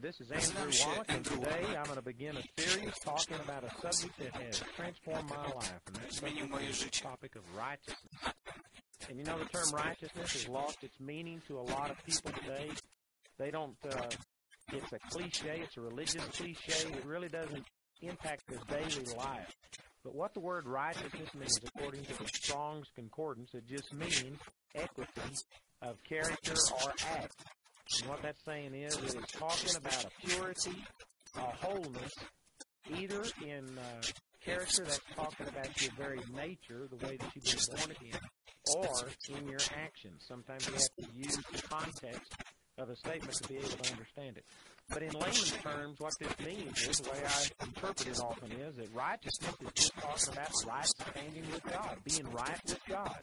This is Andrew Wommack, and today I'm going to begin a series talking about a subject that has transformed my life, and that's the topic of righteousness. And you know, the term righteousness has lost its meaning to a lot of people today. They don't, uh, it's a cliche, it's a religious cliche. It really doesn't impact their daily life. But what the word righteousness means, according to the Strong's Concordance, it just means equity of character or act. And what that's saying is that it's talking about a purity, a wholeness, either in uh, character that's talking about your very nature, the way that you've been born again, or in your actions. Sometimes you have to use the context of a statement to be able to understand it. But in layman's terms, what this means is, the way I interpret it often is, that righteousness is just talking about right standing with God, being right with God.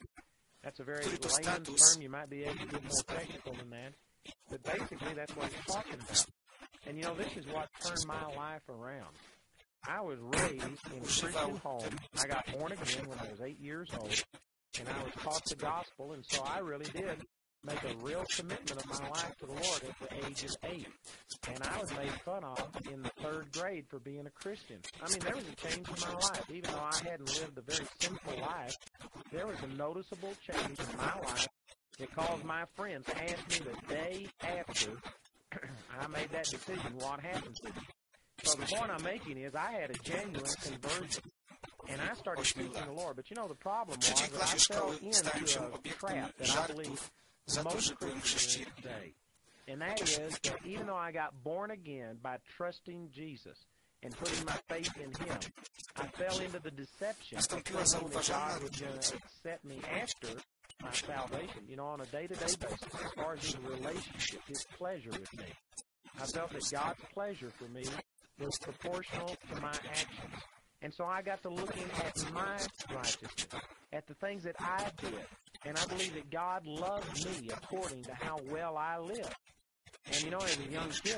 That's a very layman's term. You might be able to get more technical than that. But basically, that's what he's talking about. And you know, this is what turned my life around. I was raised in a Christian home. I got born again when I was eight years old, and I was taught the gospel, and so I really did make a real commitment of my life to the Lord at the age of eight. And I was made fun of in the third grade for being a Christian. I mean, there was a change in my life. Even though I hadn't lived a very simple life, there was a noticeable change in my life that caused my friends asked me the day after I made that decision what happened to me. So the point I'm making is I had a genuine conversion. And I started seeking the Lord. But you know, the problem was that I fell into a trap that I believe most Christians today. And that is that even though I got born again by trusting Jesus and putting my faith in Him, I fell into the deception that God was going to accept me after my salvation, you know, on a day-to-day basis, as far as His relationship, His pleasure with me. I felt that God's pleasure for me was proportional to my actions. And so I got to looking at my righteousness, at the things that I did. And I believe that God loved me according to how well I lived. And you know, as a young kid,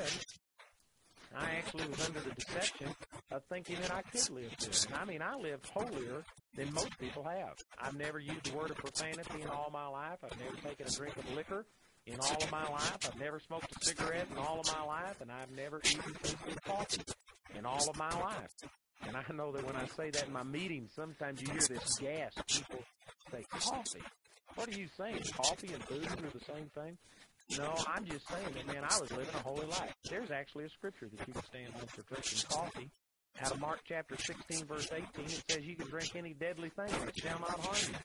I actually was under the deception of thinking that I could live good. I mean, I lived holier than most people have. I've never used the word of profanity in all my life. I've never taken a drink of liquor in all of my life. I've never smoked a cigarette in all of my life, and I've never even tasted coffee in all of my life. And I know that when I say that in my meetings, sometimes you hear this gasp. People say, coffee? What are you saying? Coffee and booze are the same thing? No, I'm just saying that, man, I was living a holy life. There's actually a scripture that you can stand on for drinking coffee. Out of Mark chapter 16, verse 18, it says you can drink any deadly thing and it shall not harm you.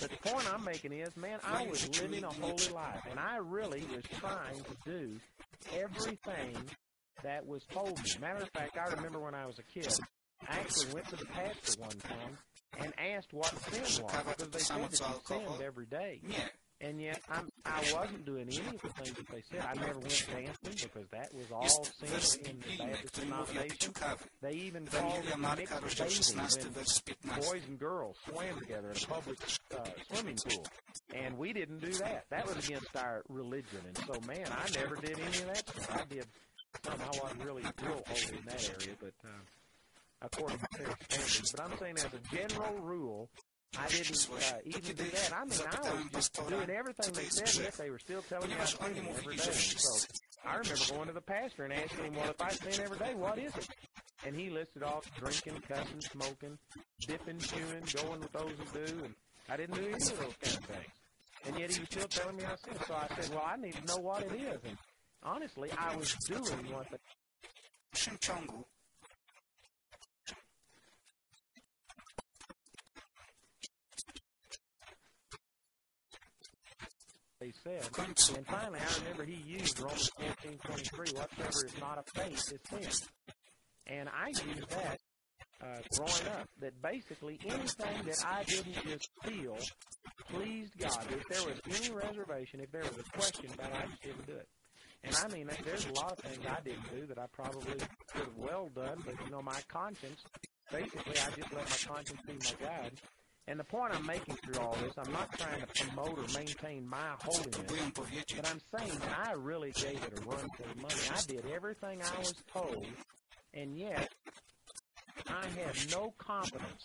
But the point I'm making is, man, I was living a holy life, and I really was trying to do everything that was told me. Matter of fact, I remember when I was a kid, I actually went to the pastor one time and asked what sin was because they said that you sinned every day. And yet, I'm, I wasn't doing any of the things that they said. I never went dancing because that was all sin in the Baptist denomination. They even called it mixed bathing when boys and girls swam together in a public uh, swimming pool. And we didn't do that. That was against our religion. And so, man, I never did any of that. I did somehow I wasn't really real holy in that area, but uh, according to their standards. But I'm saying as a general rule, I didn't uh, even do that. I mean, I was doing everything they said, yet they were still telling me I sin every day. So I remember going to the pastor and asking him, well, if I sin every day, what is it? And he listed off drinking, cussing, smoking, dipping, chewing, going with those who do, and I didn't do any of those kind of things. And yet he was still telling me I sinned. So I said, well, I need to know what it is. And honestly, I was doing what the they said. And finally, I remember he used Romans 14, 23, whatsoever is not of faith is sin. And I used that uh, growing up, that basically anything that I didn't just feel pleased God, if there was any reservation, if there was a question about it, I just didn't do it. And I mean, there's a lot of things I didn't do that I probably could have well done, but you know, my conscience, basically, I just let my conscience be my guide. And the point I'm making through all this, I'm not trying to promote or maintain my holiness, but I'm saying I really gave it a run for the money. I did everything I was told, and yet I had no confidence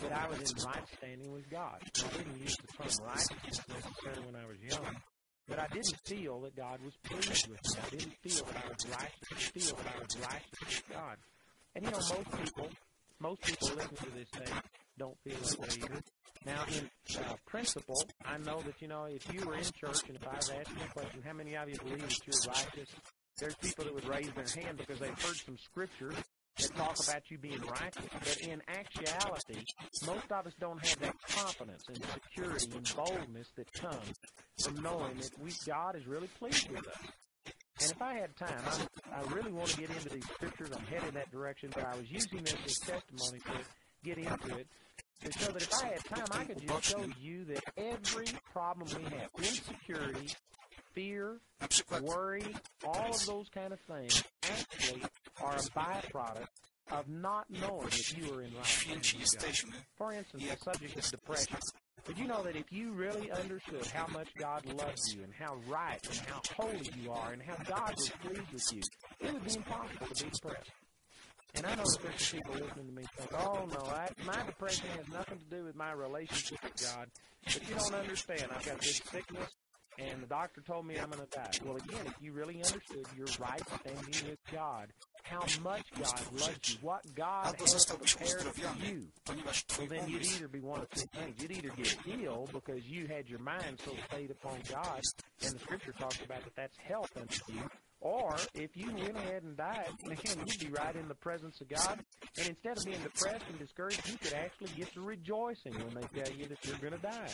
that I was in right standing with God. I didn't use the term righteousness necessarily when I was young, but I didn't feel that God was pleased with me. I didn't feel that I was righteous. Feel that I was righteous with God. And you know, most people, most people listening to this thing don't feel that way either. Now, in uh, principle, I know that you know if you were in church and if I asking you a question, how many of you believe that you're righteous? There's people that would raise their hand because they've heard some scriptures that talk about you being righteous. But in actuality, most of us don't have that confidence and security and boldness that comes from knowing that we God is really pleased with us. And if I had time, I, I really want to get into these scriptures. I'm headed that direction, but I was using this as testimony to get into it. To show that if I had time, I could just show you that every problem we have, insecurity, fear, worry, all of those kind of things actually are a byproduct of not knowing if you are in right For instance, the subject of depression. Did you know that if you really understood how much God loves you and how right and how holy you are and how God was pleased with you, it would be impossible to be depressed. And I know there's people listening to me think, oh no, I, my depression has nothing to do with my relationship with God. But you don't understand. I've got this sickness and the doctor told me I'm going to die. Well, again, if you really understood your right standing with God, how much God loves you, what God has prepared for you, well, then you'd either be one of two things. You'd either get healed because you had your mind so stayed upon God, and the Scripture talks about that that's health unto you, or if you went ahead and died, man, you'd be right in the presence of God. And instead of being depressed and discouraged, you could actually get to rejoicing when they tell you that you're going to die.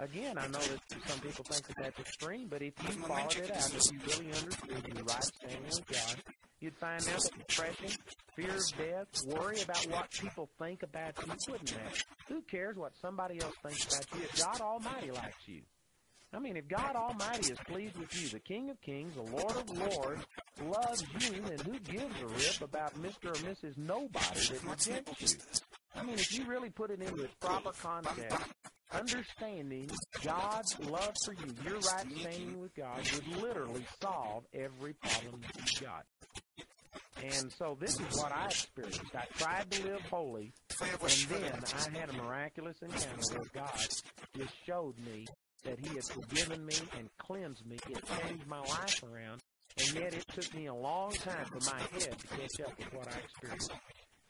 Again, I know that some people think that that's extreme, but if you followed it out, if you really understood your right standing with God, you'd find out that depression, fear of death, worry about what people think about you wouldn't matter. Who cares what somebody else thinks about you if God Almighty likes you? I mean, if God Almighty is pleased with you, the King of Kings, the Lord of Lords, loves you, then who gives a rip about Mr. or Mrs. Nobody that rejects you? I mean, if you really put it into its proper context, understanding God's love for you, your right standing with God, would literally solve every problem that you've got. And so this is what I experienced. I tried to live holy, and then I had a miraculous encounter where God just showed me that He had forgiven me and cleansed me. It changed my life around, and yet it took me a long time for my head to catch up with what I experienced.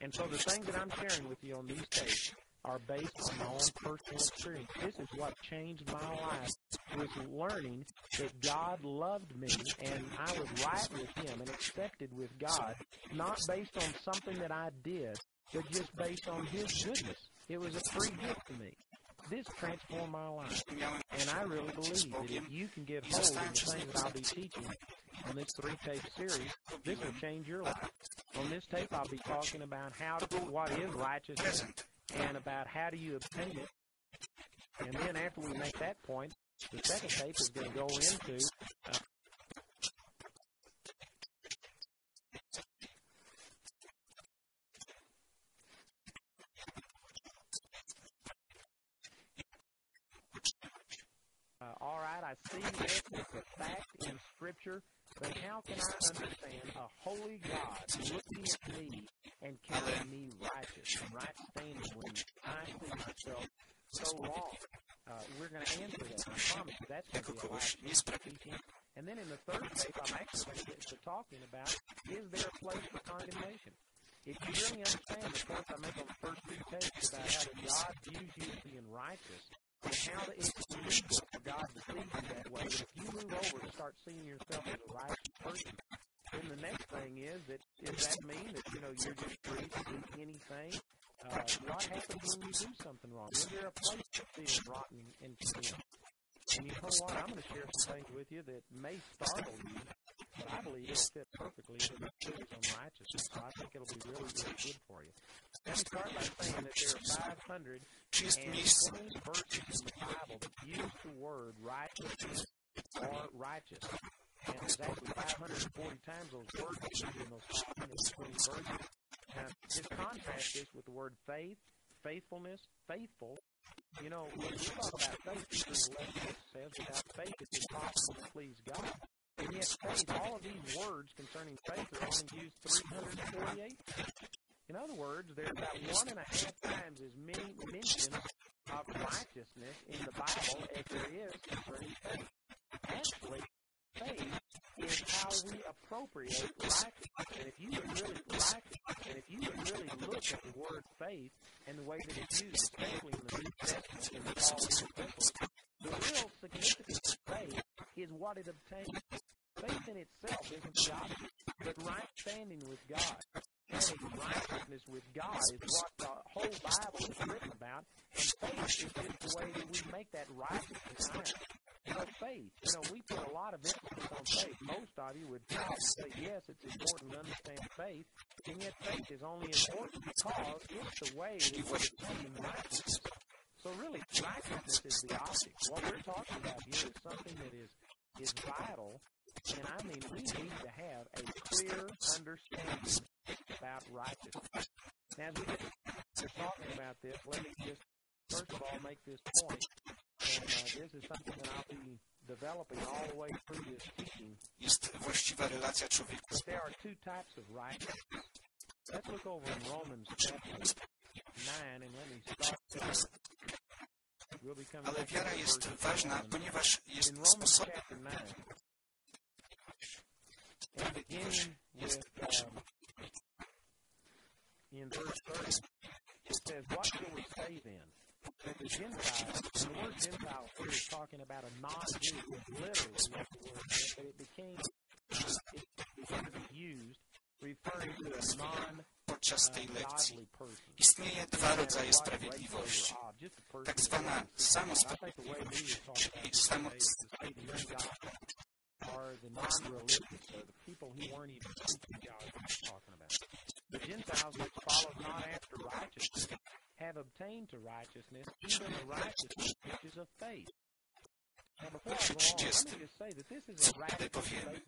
And so the things that I'm sharing with you on these tapes are based on my own personal experience. This is what changed my life was learning that God loved me and I was right with Him and accepted with God, not based on something that I did, but just based on His goodness. It was a free gift to me. This transformed my life. And I really believe that if you can get hold of the things that I'll be teaching on this three tape series, this will change your life. On this tape, I'll be talking about how to, what is righteousness and about how do you obtain it. And then after we make that point, the second tape is going to go into uh, all right, I see this as a fact in Scripture, but how can I understand a holy God looking at me and counting me righteous and right standing when I see myself so wrong? Uh, we're going to answer that. I promise you that's going to be a life teaching. And then in the third tape, I'm actually going to get to talking about is there a place for condemnation? If you really understand the points I make on the first two tapes about how God views you as being righteous, and how it's illegal for God to see you that way. But if you move over and start seeing yourself as a righteous person, then the next thing is that does that mean that you know you're just free to do anything? Uh, what happens when you do something wrong? Is there a place to feel rotten and condemned? And you know what? I'm going to share some things with you that may startle you, but I believe it'll fit perfectly into the series on righteousness. So I think it'll be really, really good for you. Let me start by saying that there are 500 and 20 verses in the Bible that use the word righteousness or righteous. And actually 540 times those words in those 520 verses. Now, just contrast this with the word faith, faithfulness, faithful, you know, when we talk about faith, Hebrews 11 says, without faith it's impossible to please God. And yet, faith, all of these words concerning faith are only used 348. In other words, there's about one and a half times as many mentions of righteousness in the Bible as there is concerning faith. Actually, faith is how we appropriate righteousness. And if you would really righteousness, and if you would really look at the word faith and the way that it's used, especially in the New Testament in the Paul's the real significance of faith is what it obtains. Faith in itself isn't object, but right standing with God. Having righteousness with God is what the whole Bible is written about, and faith is just the way that we make that righteousness. You know, faith. You know, we put a lot of emphasis on faith. Most of you would probably say, yes, it's important to understand faith, and yet faith is only important because it's the way that we obtain righteousness. So really, righteousness is the object. What we're talking about here is something that is is vital, and I mean we need to have a clear understanding about righteousness. Now, as we get to talking about this, let me just first of all make this point, and uh, this is something that I'll be developing all the way through this teaching. Jest właściwa relacja człowieka there are two types of righteousness. Let's look over in Romans chapter 9, and let me start there. We'll Ale wiara jest ważna, ponieważ jest sposobem chapter 9, and beginning with um, in verse 30, it says, What shall we say then? That the Gentiles, the word Gentile here is talking about a non-Jew, literally what the word but it became, it began to be used referring to a non podczas tej lekcji. Istnieje dwa rodzaje sprawiedliwości. Tak zwana samosprawiedliwość i samo, are the non-religious, or the people who weren't even seeking God he's talking about. The Gentiles which followed not after righteousness have obtained to righteousness even the righteousness which is of faith. Now before I go on, let me just say that this is a radical statement.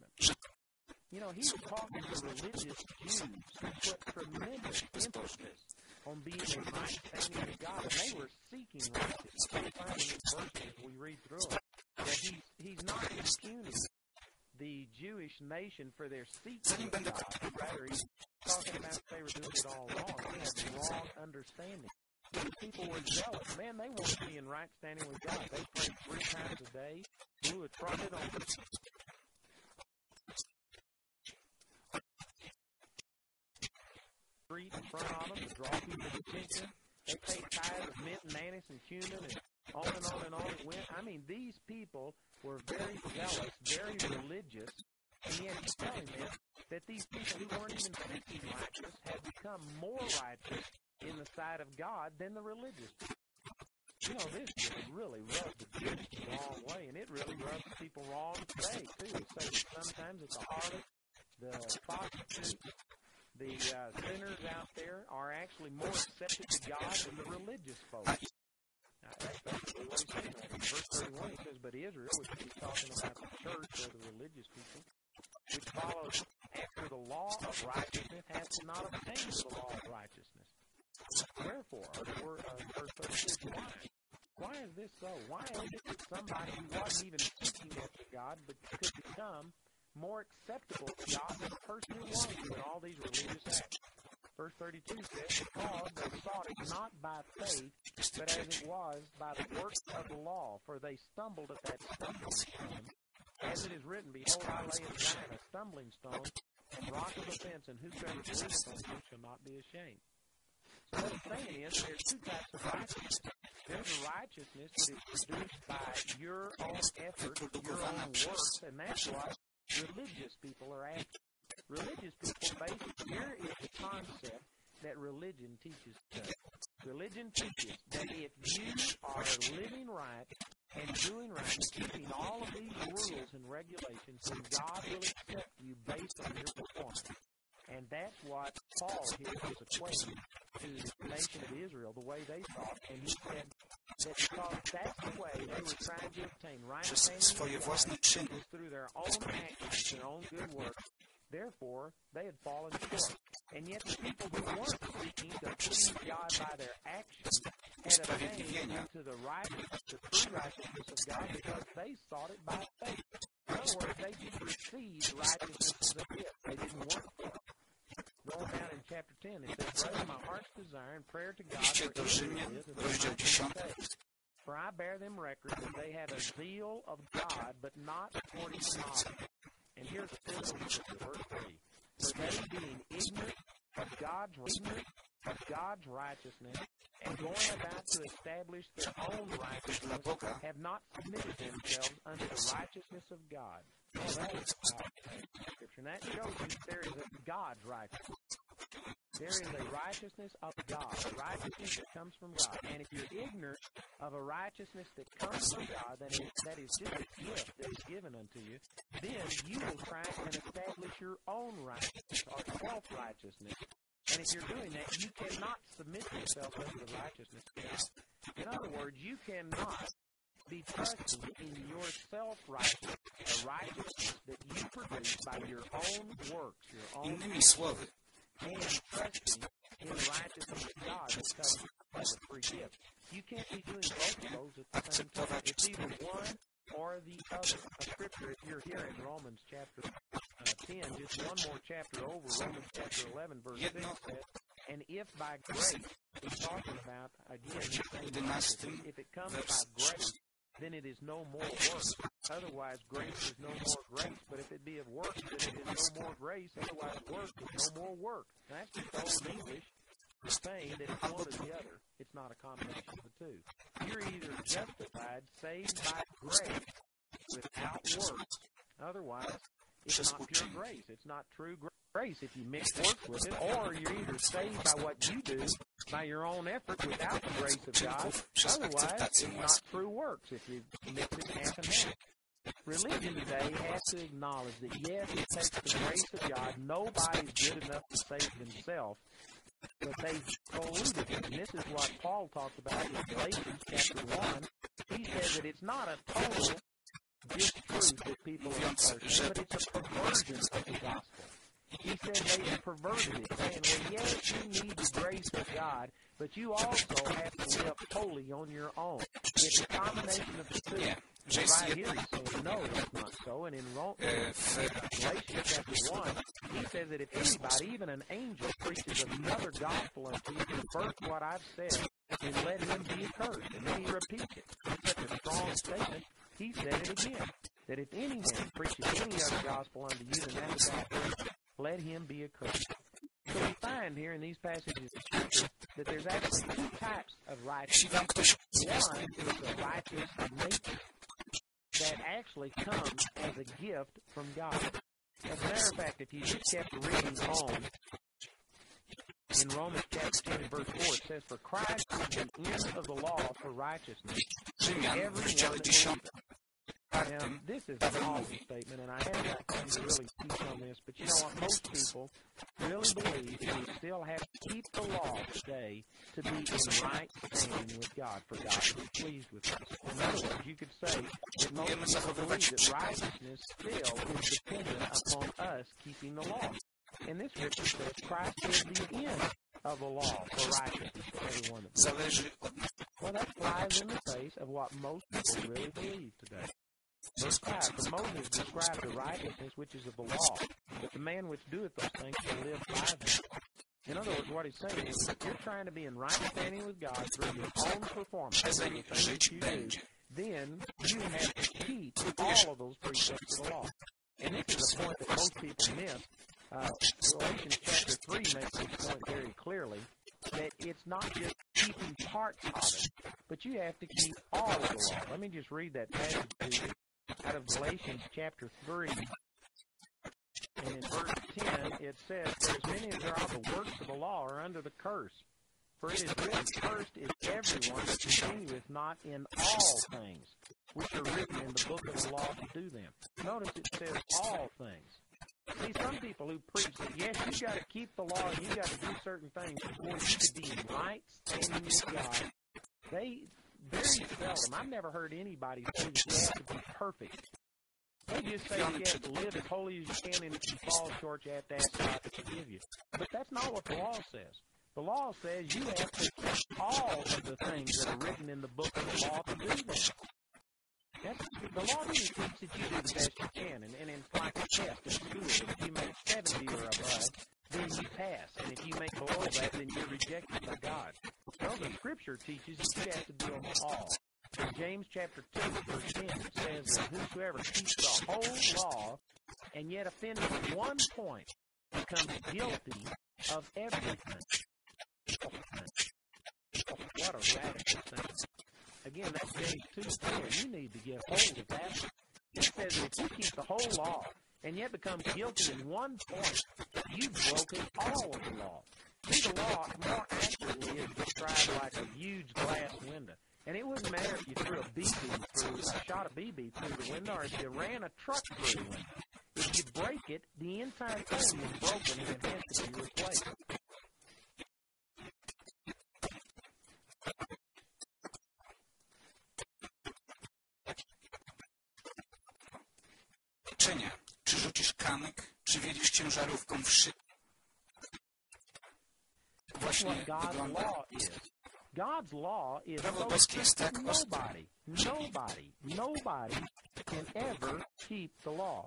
You know, he's talking to religious Jews who put tremendous emphasis on being in right standing with God, and they were seeking righteousness. We find in this verse as we read through it that he's, he's not impugning the Jewish nation for their of rather talking about they were doing it all wrong. They had the wrong understanding. These people were jealous. Man, they wanted to be in right standing with God. They prayed three times a day, blew a trumpet on the street in front of them to draw people's attention. They paid tithes of mint and anise and cumin and on and on and on it went. I mean, these people were very zealous, very religious, and yet he's telling them that these people who weren't even seeking righteous had become more righteous in the sight of God than the religious. You know, this just really rubs the Jews the wrong way, and it really rubs people wrong today, too. So sometimes it's a harlot, the prostitute, the uh, sinners out there are actually more accepted to God than the religious folks. Now, that's basically verse 31, he says, But Israel, which he's talking about the church or the religious people, which follows after the law of righteousness, has not obtained the law of righteousness. Wherefore, or the word, uh, verse 32, why? Why is this so? Why is it that somebody who wasn't even seeking after God but could become more acceptable to God than the person who was doing all these religious acts? Verse 32 says, Because they sought it not by faith, but as it was by the works of the law, for they stumbled at that stumbling stone. As it is written, Behold, I lay in Zion a stumbling stone, and rock of offense, and whosoever believeth on him shall not be ashamed. So what it's saying is there's two types of righteousness. There's a righteousness that is produced by your own effort, your own works, and that's what religious people are after. Religious people basically, here is the concept that religion teaches us. Religion teaches that if you are living right and doing right and keeping all of these rules and regulations, then God will accept you based on your performance. And that's what Paul here is equating to the nation of Israel, the way they thought. And he said that because that's the way they were trying to obtain right przez swoje własne czyny. through their own actions, their own good works. Therefore, they had fallen short. And yet the people who weren't seeking to please God by their actions had obtained into the righteousness, the true righteousness of God because they sought it by faith. In other words, they just received righteousness as a gift. They didn't work for it. Going down in chapter 10, it says, Brother, my heart's desire and prayer to God for do is that they rozdział might be 10. saved. For I bear them record that they have a zeal of God, but not according to knowledge. And here's a physical verse 3. For they being ignorant of God's ignorant of God's righteousness and going about to establish their own righteousness have not submitted themselves unto the righteousness of God. Well, that is scripture. And that shows you there is a God's righteousness. There is a righteousness of God, righteousness that comes from God. And if you're ignorant of a righteousness that comes from God, that is, that is just a gift that is given unto you, then you will try and establish your own righteousness or self-righteousness and if you're doing that, you cannot submit yourself unto the righteousness of God. In other words, you cannot be trusting in your self-righteousness, the righteousness that you produce by your own works, your own Innymi słowy, and trusting in the righteousness of God that comes as a free gift. You can't be doing both of those at the same time. It's either one or the other. A scripture, if you're here in Romans chapter uh, 10, just one more chapter over, Romans chapter 11, verse 6 says, and if by grace, he's talking about, again, if it comes by grace, then it is no more works. Otherwise, grace is no more grace. But if it be of works, then it is no more grace. Otherwise, work is no more work. Now, that's just old English saying that it's one or the other. It's not a combination of the two. You're either justified, saved by grace, without works. Otherwise, it's not pure grace. It's not true grace if you mix works with it, or you're either saved by what you do by your own effort without the grace of God. Otherwise, it's not true works if you mix it half and half. Religion today has to acknowledge that yes, it takes the grace of God. Nobody's good enough to save themselves, but they've polluted it. And this is what Paul talked about in Galatians chapter 1. He says that it's not a total distruth that people are asserting, but it's a perversion of the gospel. He said they have perverted it, saying, well, yes, you need the grace of God, but you also have to live wholly on your own. It's a combination of the two. Że Right jest here jedna. he says, no, that's not so. And in Ro- E, w Galatians chapter 1, he says that if anybody, even an angel, preaches another gospel unto you first what I've said, then let him be accursed. And then he repeats it. It's such a strong statement. He said it again. That if any man preaches any other gospel unto you than that which I preach, let him be accursed. So we find here in these passages of Scripture that there's actually two types of righteousness. One is the righteous nature that actually comes as a gift from God. As a matter of fact, if you just kept reading on in Romans chapter 10 verse 4, it says, For Christ is the end of the law for righteousness. Rzymian w rozdziale 10 Now, this is an awesome statement, and I haven't got to really teach on this, but you know what? Most people really believe that we still have to keep the law today to be in right standing with God, for God to be pleased with us. In other words, you could say that most people believe that righteousness still is dependent upon us keeping the law. And this scripture says Christ is the end of the law for righteousness that believes. zależy od nas. Well, that flies in the face of what most people really believe today. Verse 5, For Moses described the righteousness which is of the law, but the man which doeth those things shall live by them. In other words, what he's saying is, if you're trying to be in right standing with God through your own performance, things that you do, then you have to keep all of those precepts of the law. And this is a point that most people miss. Uh, Galatians chapter 3 makes this point very clearly that it's not just keeping parts of it, but you have to keep all of the law. Let me just read that passage to you out of Galatians chapter 3. And in verse 10, it says, For as many as are of the works of the law are under the curse. For it is written, Cursed is everyone that continueth not in all things, which are written in the book of the law to do them. Notice it says all things. See, some people who preach that, yes, you got to keep the law and you got to do certain things before you can be in right standing with God, they very seldom, I've never heard anybody say you have to be perfect. They just say you have to live as holy as you can, and if you fall short, you have to ask God to forgive you. But that's not what the law says. The law says you have to keep all of the things that are written in the book of the law to do them. That's, the law doesn't teach that you do the best you can, and, and it's like a test in school. If you make 70 or above, then you pass. And if you make below that, then you're rejected by God. No, the Scripture teaches that you have to do them all. In James chapter 2, verse 10, says that whosoever keeps the whole law and yet offends one point becomes guilty of everything. What a radical thing. Again, that's James 2 10. You need to get hold of that. It says if you keep the whole law and yet become guilty in one point, you've broken all of the law. See, the law more accurately is described like a huge glass window. And it wouldn't matter if you threw a BB through, shot a BB through the window, or if you ran a truck through the window. If you break it, the entire thing is broken and it has to be replaced. Czy rzucisz kamyk, czy wiedzisz ciężarówką w szyb? Właśnie God's law is. God's law is so nobody, nobody, nobody can ever keep the law.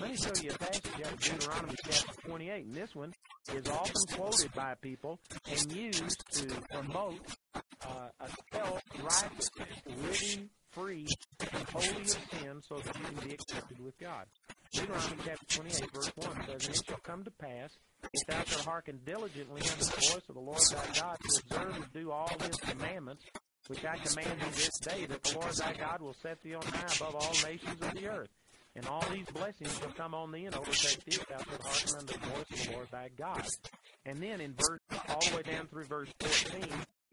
Let me show you a passage out of Deuteronomy chapter 28, and this one is often quoted by people and used to promote uh, a self-righteous, living free and holy of sin so that you can be accepted with God. Deuteronomy chapter 28, verse 1 says, And it shall come to pass, if thou shalt hearken diligently unto the voice of the Lord thy God, to observe and do all his commandments, which I command thee this day, that the Lord thy God will set thee on high above all nations of the earth. And all these blessings shall come on thee and overtake thee if thou shalt hearken unto the voice of the Lord thy God. And then in verse, all the way down through verse 14,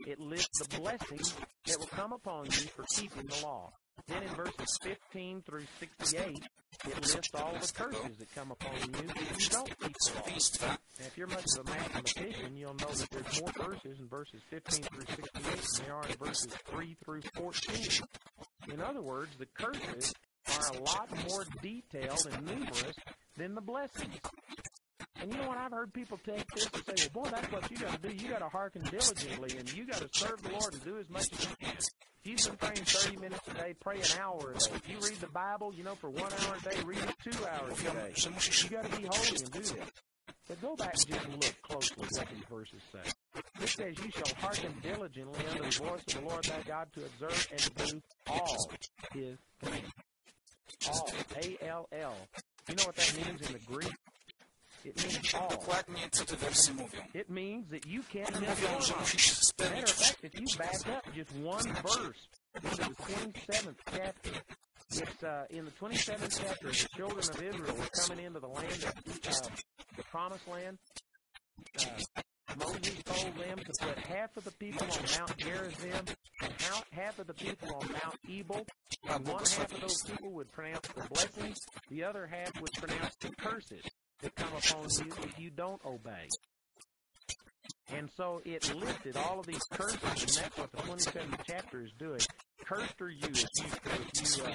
it lists the blessings that will come upon you for keeping the law. Then in verses 15 through 68, it lists all the curses that come upon you if you don't keep the law. Now, if you're much of a mathematician, you'll know that there's more verses in verses 15 through 68 than there are in verses 3 through 14. In other words, the curses are a lot more detailed and numerous than the blessings. And you know what? I've heard people take this and say, well, boy, that's what you got to do. You got to hearken diligently, and you got to serve the Lord and do as much as you can. If you've been praying 30 minutes a day, pray an hour a day. If you read the Bible, you know, for one hour a day, read it two hours a day. You got to be holy and do this. But go back and just look closely what these verses say. It says, You shall hearken diligently unto the voice of the Lord thy God to observe and do all his commands. All. A-L-L. You know what that means in the Greek? It means. Dokładnie co te wersy mówią. It means that you can't Mówią, że musisz spełnić. Matter of fact, if you back up just one verse into the 27th chapter, it's uh, in the 27th chapter, the children of Israel were coming into the land of uh, the promised land. Uh, Moses told them to put half of the people on Mount Gerizim and half of the people on Mount Ebal. And one half of those people would pronounce the blessings, the other half would pronounce the curses that come upon you if you don't obey. And so it listed all of these curses, and that's what the 27th chapter is doing. Cursed are you if you, if you uh,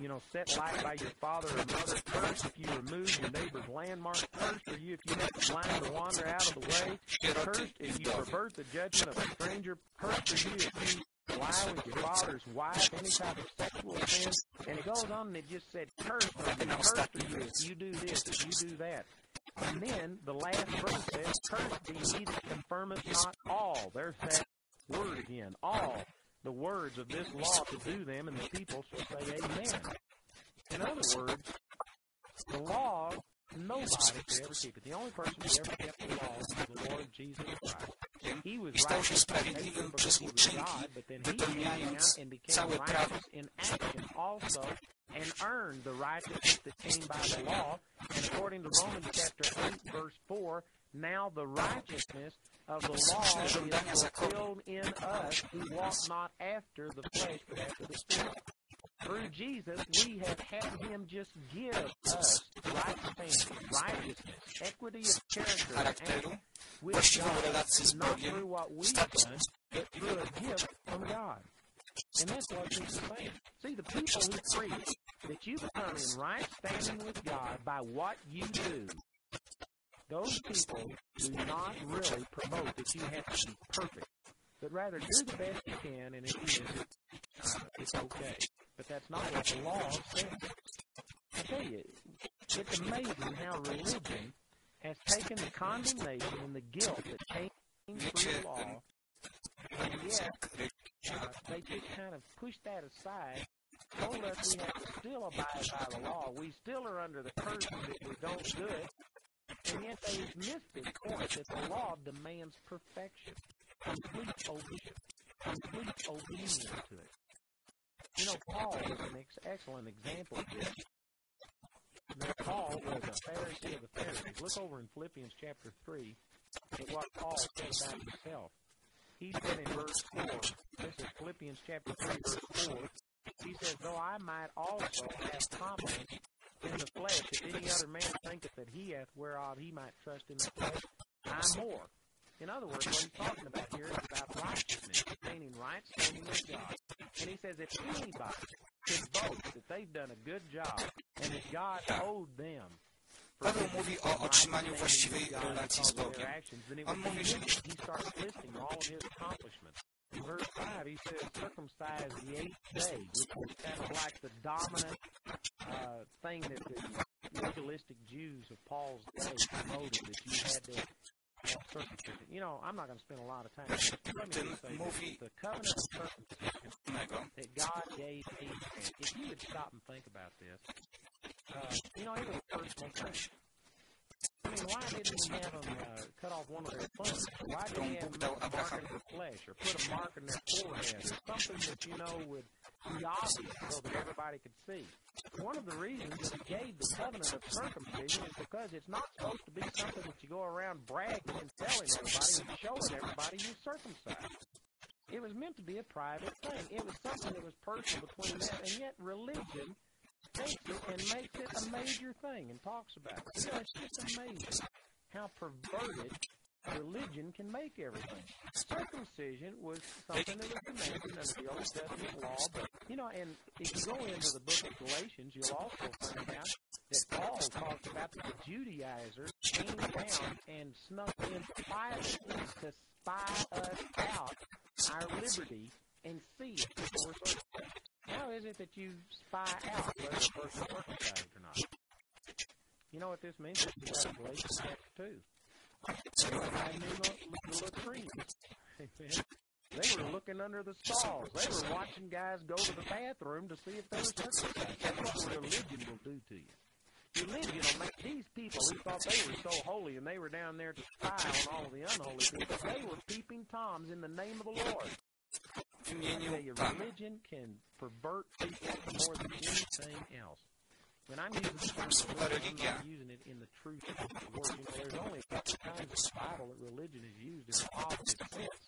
you know, set light by your father or mother. Cursed if you remove your neighbor's landmark. Cursed are you if you make the blind wander out of the way. Cursed if you pervert the judgment of a stranger. Cursed are you if you lie with your father's wife, any type of sexual sin. And it goes on and it just said, cursed are you, cursed are you if you do this, you do that. And then the last verse says, Cursed be he that confirmeth not all. There's that word again, all the words of this law to do them, and the people shall say Amen. In other words, the law, nobody could ever keep it. The only person who ever kept the law was the Lord Jesus Christ. He was righteous because he was God, but then he came out and became righteous in action also and earned the righteousness that came by the law. And according to Romans chapter 8, verse 4, now the righteousness of the law is fulfilled in us who walk not after the flesh, but after the Spirit. Through Jesus, we have had Him just give us righteousness, equity of character, and with God, not through what we've done, but through a gift from God. And that's what Jesus is saying. See, the people who preach that you become in right standing with God by what you do those people do not really promote that you have to be perfect, but rather do the best you can, and if you miss it, uh, it's okay. But that's not what the law says. I tell you, it's amazing how religion has taken the condemnation and the guilt that came through the law, and yet uh, they just kind of pushed that aside, told us we have to still abide by the law. We still are under the curse if we don't do it. And yet they missed the point that the law demands perfection, complete obedience, complete obedience to it. You know, Paul is an ex- excellent example of this. Now, Paul was a Pharisee of the Pharisees. Look over in Philippians chapter 3 at what Paul said about himself. He said in verse 4, this is Philippians chapter 3, verse 4, he says, Though I might also have confidence in the flesh, if any other man thinketh that he hath whereof he might trust in the flesh, I more. In other words, what he's talking about here is about righteousness, attaining right standing with God. And he says, if anybody could boast that they've done a good job and that God owed them Paweł mówi o otrzymaniu właściwej relacji z Bogiem. On mówi, że In verse 5, he says, circumcise the eighth day, which was kind of like the dominant uh, thing that the legalistic Jews of Paul's day promoted, that you had to have circumcision. You know, I'm not going to spend a lot of time. Let me just say this. The covenant of circumcision that God gave Abraham, if you would stop and think about this, uh, you know, it was a personal thing. I mean, why didn't he have them uh, cut off one of their thumbs? Why didn't he have them a mark in their flesh or put a mark in their forehead or something that you know would be obvious so that everybody could see? One of the reasons he gave the covenant of circumcision is because it's not supposed to be something that you go around bragging and telling everybody and showing everybody you're circumcised. It was meant to be a private thing. It was something that was personal between them, and yet religion takes it and makes it a major thing and talks about it. You know, it's just amazing how perverted religion can make everything. Circumcision was something that was demanded under the Old Testament law, but you know, and if you go into the book of Galatians, you'll also find out that Paul talks about the Judaizers came down and snuck in privately to spy us out our liberty and see if were circumcised. How is it that you spy out whether a person is circumcised or not? You know what this means? This is Galatians chapter 2. They were looking under the stalls. They were watching guys go to the bathroom to see if they were circumcised. That's what religion will do to you. Religion will make these people who thought they were so holy and they were down there to spy on all the unholy people, they were peeping toms in the name of the Lord. Religion can pervert people more than anything else. When I'm using the religion, I'm not using it in the truth of the word. You know, there's only a couple times in the Bible that religion is used in a positive sense.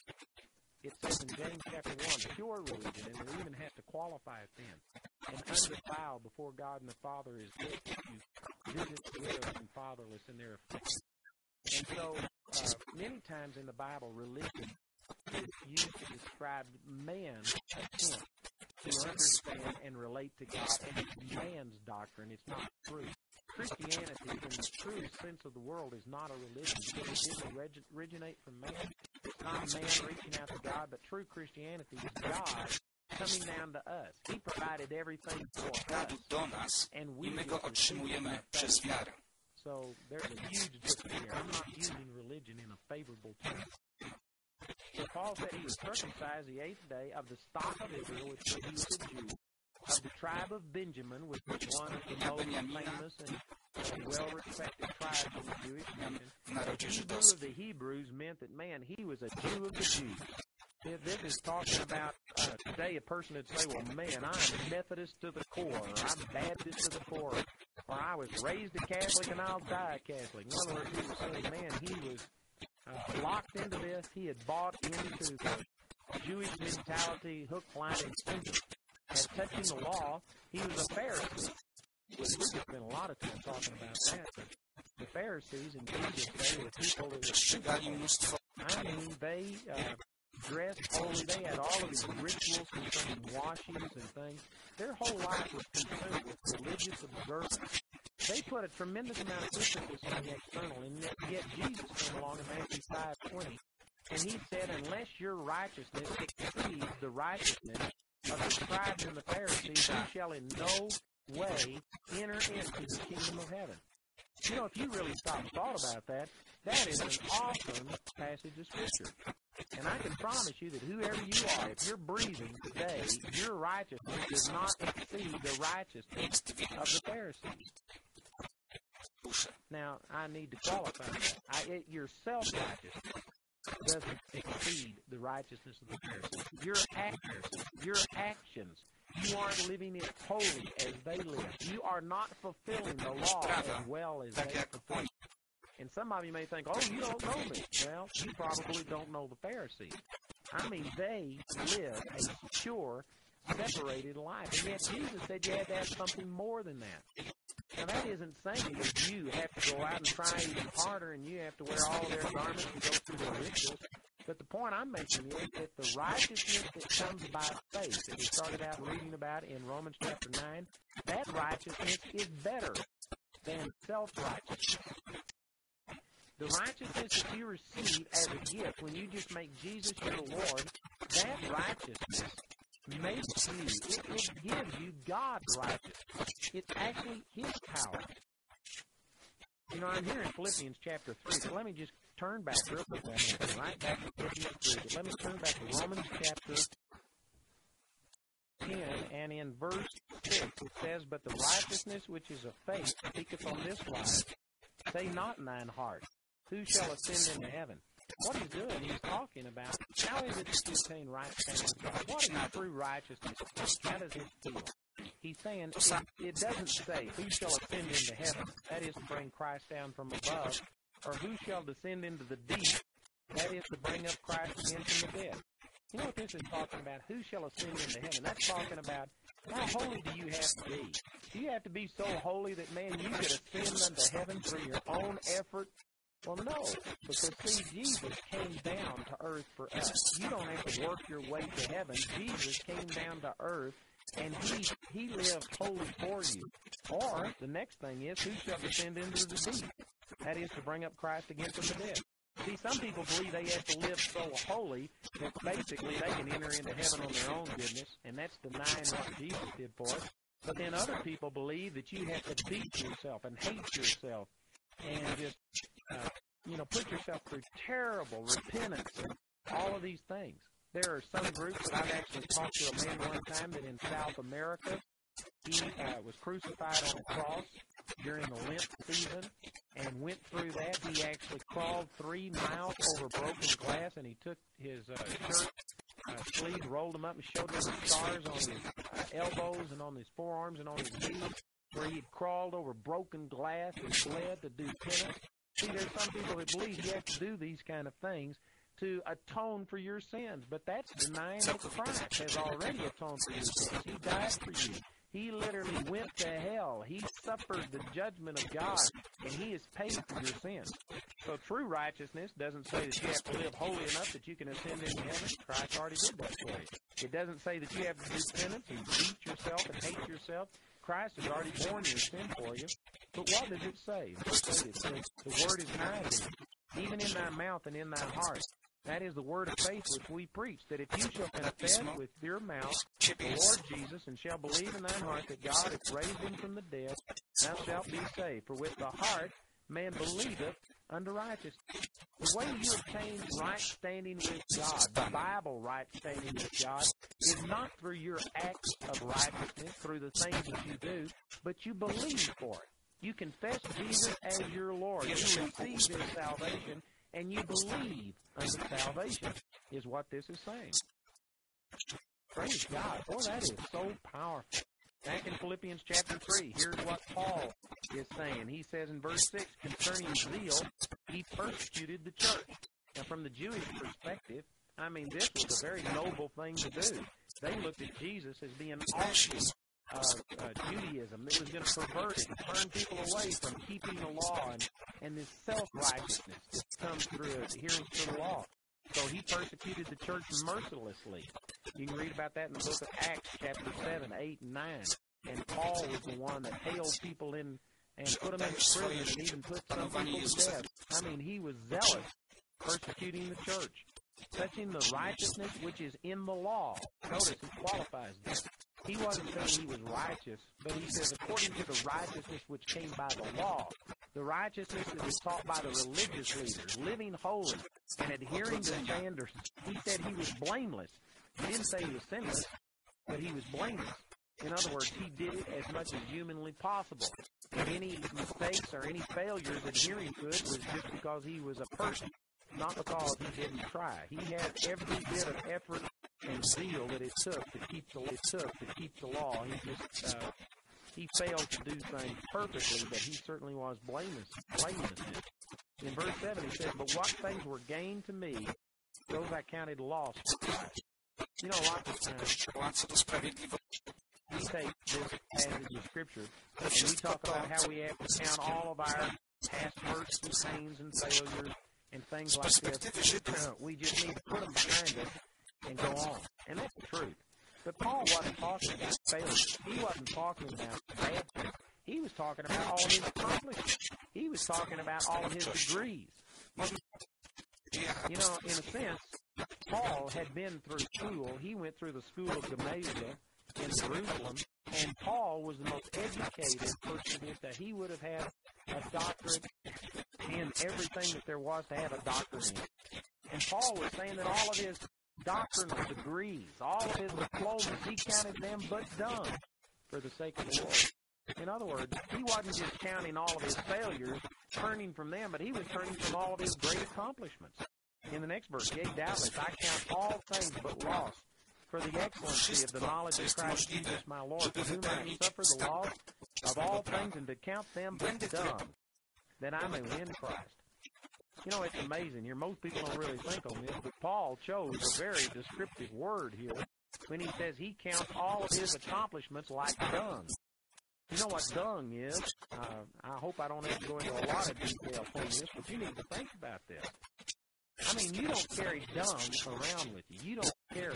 It says in James chapter 1, pure religion, and we even have to qualify it then. And undefiled before God and the Father is this, you visit the widows and fatherless in their affliction. And so, uh, many times in the Bible, religion is used to describe man's attempt to understand and relate to God, and it's man's doctrine. It's not true. Christianity, in the true sense of the world, is not a religion because it didn't originate from man. It's not man reaching out to God, but true Christianity is God coming down to us. He provided everything for us, and we my go otrzymujemy przez wiarę. So there's a huge difference here. I'm not using religion in a favorable term. So Paul said he was circumcised the eighth day of the stock of Israel, which he was a Jew, of the tribe of Benjamin, which was one of the most famous and well-respected tribes of the Jewish nation. The Hebrew of the Hebrews meant that, man, he was a Jew of the Jews. This is talking about uh, today a person would say, well, man, I'm Methodist to the core, or I'm Baptist to the core, or I was raised a Catholic and I'll die a Catholic. In other words, he was saying, man, he was locked into this. He had bought into Jewish mentality, hook, line, and sinker. At touching the law, he was a Pharisee. We spend a lot of time talking about that, the Pharisees in Jesus' day were people that were, I mean, they uh, dressed holy. They had all of these rituals concerning washings and things. Their whole life was consumed with religious observance. They put a tremendous amount of emphasis on the external, and yet, Jesus came along in Matthew 5.20, and he said, unless your righteousness exceeds the righteousness of the scribes and the Pharisees, you shall in no way enter into the kingdom of heaven. You know, if you really stop and thought about that, that is an awesome passage of Scripture. And I can promise you that whoever you are, if you're breathing today, your righteousness does not exceed the righteousness of the Pharisees. Now, I need to qualify that. I, it, your self-righteousness doesn't exceed the righteousness of the Pharisees. Your actions, your actions, you aren't living it holy as they live. You are not fulfilling the law as well as they fulfill. And some of you may think, oh, you don't know me. Well, you probably don't know the Pharisees. I mean, they live a pure, separated life. And yet Jesus said you had to have something more than that. Now, that isn't saying that you have to go out and try even harder and you have to wear all their garments and go through their rituals. But the point I'm making is that the righteousness that comes by faith, that we started out reading about in Romans chapter 9, that righteousness is better than self-righteousness. The righteousness that you receive as a gift when you just make Jesus your Lord, that righteousness makes you, it, it gives you God's righteousness. It's actually His power. You know, I'm here in Philippians chapter 3, so let me just turn back real quick. Right back to Philippians 3. But let me turn back to Romans chapter 10, and in verse 6 it says, But the righteousness which is of faith speaketh on this life. Say not in thine heart, Who shall ascend into heaven? What he's doing, he's talking about how is it you attain right God? What is true righteousness? How does it feel? He's saying it, it doesn't say who shall ascend into heaven. That is to bring Christ down from above, or who shall descend into the deep. That is to bring up Christ again from the dead. You know what this is talking about? Who shall ascend into heaven? That's talking about how holy do you have to be? Do you have to be so holy that, man, you could ascend unto heaven through your own effort well, no, because see, Jesus came down to earth for us. You don't have to work your way to heaven. Jesus came down to earth, and he he lived holy for you. Or the next thing is, who shall descend into the deep? That is to bring up Christ again from the dead. See, some people believe they have to live so holy that basically they can enter into heaven on their own goodness, and that's denying what Jesus did for us. But then other people believe that you have to beat yourself and hate yourself and just uh, you know put yourself through terrible repentance and all of these things. There are some groups that I've actually talked to a man one time that in South America he uh, was crucified on a cross during the Lent season and went through that. He actually crawled three miles over broken glass and he took his uh, shirt uh, sleeves, rolled them up, and showed them the scars on his uh, elbows and on his forearms and on his knees where he had crawled over broken glass and bled to do penance. See, there's some people that believe you have to do these kind of things to atone for your sins, but that's denying that Christ has already atoned for your sins. He died for you. He literally went to hell. He suffered the judgment of God, and He has paid for your sins. So true righteousness doesn't say that you have to live holy enough that you can ascend into heaven. Christ already did that for you. It doesn't say that you have to do penance and beat yourself and hate yourself. Christ has already borne your sin for you. But what does it say? It says, the word is nigh thee, even in thy mouth and in thy heart. That is the word of faith which we preach, that if you shall confess with your mouth the Lord Jesus, and shall believe in thine heart that God hath raised him from the dead, thou shalt be saved. For with the heart man believeth unto righteousness. The way you obtain right standing with God, the Bible right standing with God, is not through your acts of righteousness, through the things that you do, but you believe for it. You confess Jesus as your Lord. You receive His salvation, and you believe unto salvation, is what this is saying. Praise God. Boy, that is so powerful. Back in Philippians chapter 3, here's what Paul is saying. He says in verse 6, concerning zeal, he persecuted the church. Now, from the Jewish perspective, I mean, this was a very noble thing to do. They looked at Jesus as being awesome uh, uh, Judaism that was going to pervert it turn people away from keeping the law and, and this self-righteousness that comes through adherence to the law. So he persecuted the church mercilessly. You can read about that in the book of Acts, chapter 7, 8, and 9. And Paul was the one that hailed people in and put them in prison and even put some people to death. I mean, he was zealous, persecuting the church, touching the righteousness which is in the law. Notice he qualifies this. He wasn't saying he was righteous, but he says, according to the righteousness which came by the law, The righteousness that was taught by the religious leaders, living holy and adhering to standards. He said he was blameless. He didn't say he was sinless, but he was blameless. In other words, he did it as much as humanly possible. Any mistakes or any failures adhering to it was just because he was a person, not because he didn't try. He had every bit of effort and zeal that it took to keep the it took to keep the law. He just uh, he failed to do things perfectly, but he certainly was blameless. Blameless. In verse seven, he said, "But what things were gained to me, those I counted loss for Christ." You know, lots of times we take this passage of Scripture and we talk about how we have to count all of our past hurts and pains and failures and things like this. we just need to put them behind us and go on. And that's the truth. But Paul wasn't talking about failure. He wasn't talking about bad things. He was talking about all his accomplishments. He was talking about all his degrees. You know, in a sense, Paul had been through school. He went through the school of Gamaliel in Jerusalem, and Paul was the most educated person that he would have had a doctorate in everything that there was to have a doctorate in. And Paul was saying that all of his doctrinal degrees, all of his diplomas, he counted them but done for the sake of the Lord. In other words, he wasn't just counting all of his failures, turning from them, but he was turning from all of his great accomplishments. In the next verse, yea, doubtless, I count all things but loss for the excellency of the knowledge of Christ Jesus my Lord, for whom I have suffered the loss of all things, and to count them but done, that I may win Christ. You know, it's amazing here. Most people don't really think on this, but Paul chose a very descriptive word here when he says he counts all of his accomplishments like dung. You know what dung is? Uh, I hope I don't have to go into a lot of detail on this, but you need to think about this. I mean, you don't carry dung around with you. You don't carry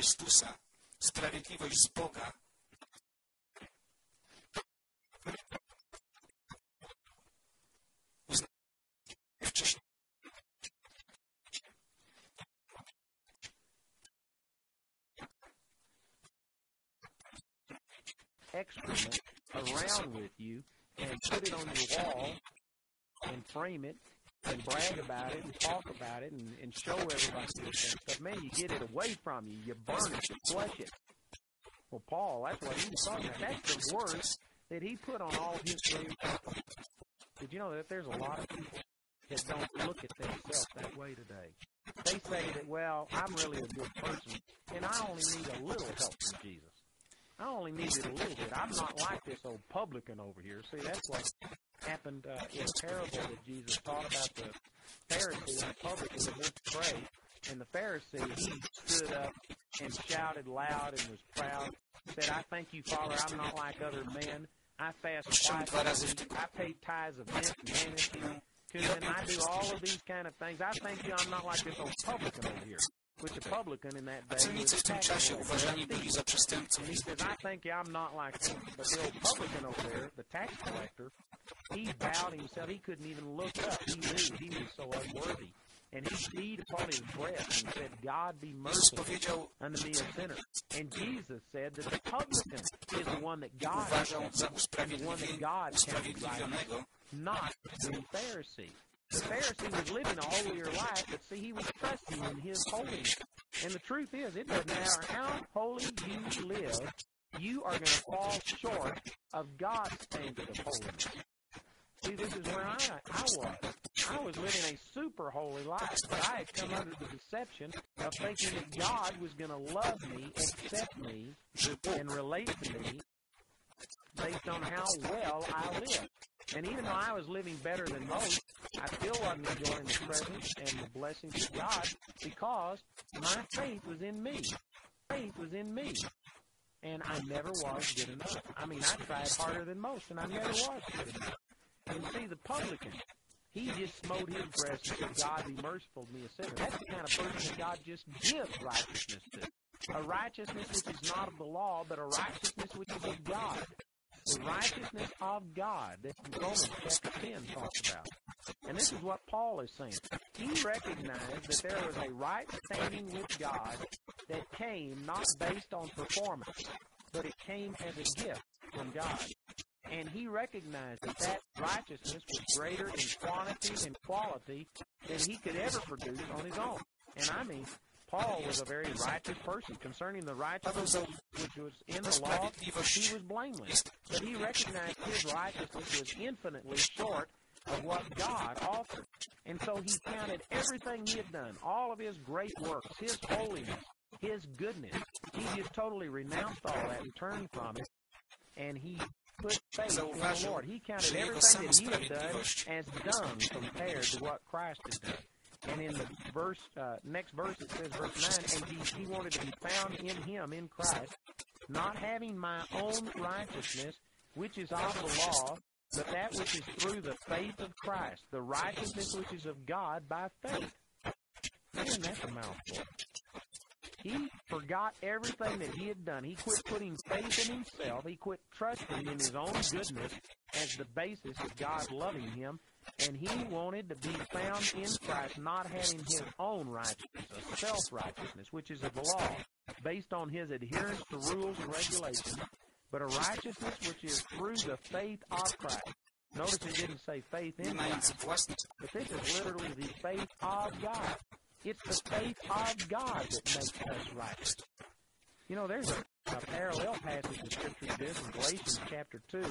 Chrystusa, sprawiedliwość z Boga. About it and, and show everybody this But man, you get it away from you. You burn it. You flush it. Well, Paul, that's what he was talking about. That's the worst that he put on all his great Did you know that there's a lot of people that don't look at themselves that way today? They say that, well, I'm really a good person, and I only need a little help from Jesus. I only needed a little bit. I'm not like this old publican over here. See, that's what happened uh, in a parable that Jesus taught about the Pharisee and the publican that went to pray. And the Pharisee, he stood up and shouted loud and was proud. Said, I thank you, Father, I'm not like other men. I fast twice a week. I pay tithes of mint and vanity. And I do all of these kind of things. I thank you, I'm not like this old publican over here. Which a publican in that day Celnicy w tym czasie uważani byli za przestępców. I think I'm not like the old publican over there, the tax collector, he bowed himself. He couldn't even look up. He knew he was so unworthy. And he beat upon his breast and said, God be merciful unto me a sinner. And Jesus said that the publican is the one that God and the one that God can right, not the Pharisee. Pharisee was living a holier life, but see, he was trusting in his holiness. And the truth is, it doesn't matter how holy you live, you are going to fall short of God's standard of holiness. See, this is where I, I was. I was living a super holy life, but I had come under the deception of thinking that God was going to love me, accept me, and relate to me based on how well I live. And even though I was living better than most, I still wasn't enjoying the presence and the blessings of God because my faith was in me. Faith was in me. And I never was good enough. I mean, I tried harder than most, and I never was good enough. And see, the publican, he just smote his breast and said, God be merciful to me, a sinner. That's the kind of person that God just gives righteousness to. A righteousness which is not of the law, but a righteousness which is of God the righteousness of God that Romans chapter 10 talks about. And this is what Paul is saying. He recognized that there was a right standing with God that came not based on performance, but it came as a gift from God. And he recognized that that righteousness was greater in quantity and quality than he could ever produce on his own. And I mean, Paul was a very righteous person. Concerning the righteousness which was in the law, he was blameless. But he recognized his righteousness was infinitely short of what God offered. And so he counted everything he had done, all of his great works, his holiness, his goodness. He just totally renounced all that and turned from it. And he put faith in the Lord. He counted everything that he had done as dung compared to what Christ had done. And in the verse, uh, next verse, it says, verse 9, and he, he wanted to be found in him, in Christ, not having my own righteousness, which is of the law, but that which is through the faith of Christ, the righteousness which is of God by faith. Man, that's a mouthful. He forgot everything that he had done. He quit putting faith in himself. He quit trusting in his own goodness as the basis of God loving him and he wanted to be found in Christ, not having his own righteousness, a self-righteousness, which is of the law, based on his adherence to rules and regulations, but a righteousness which is through the faith of Christ. Notice it didn't say faith in Christ, but this is literally the faith of God. It's the faith of God that makes us righteous. You know, there's a, a parallel passage in Scripture to this in Galatians chapter 2,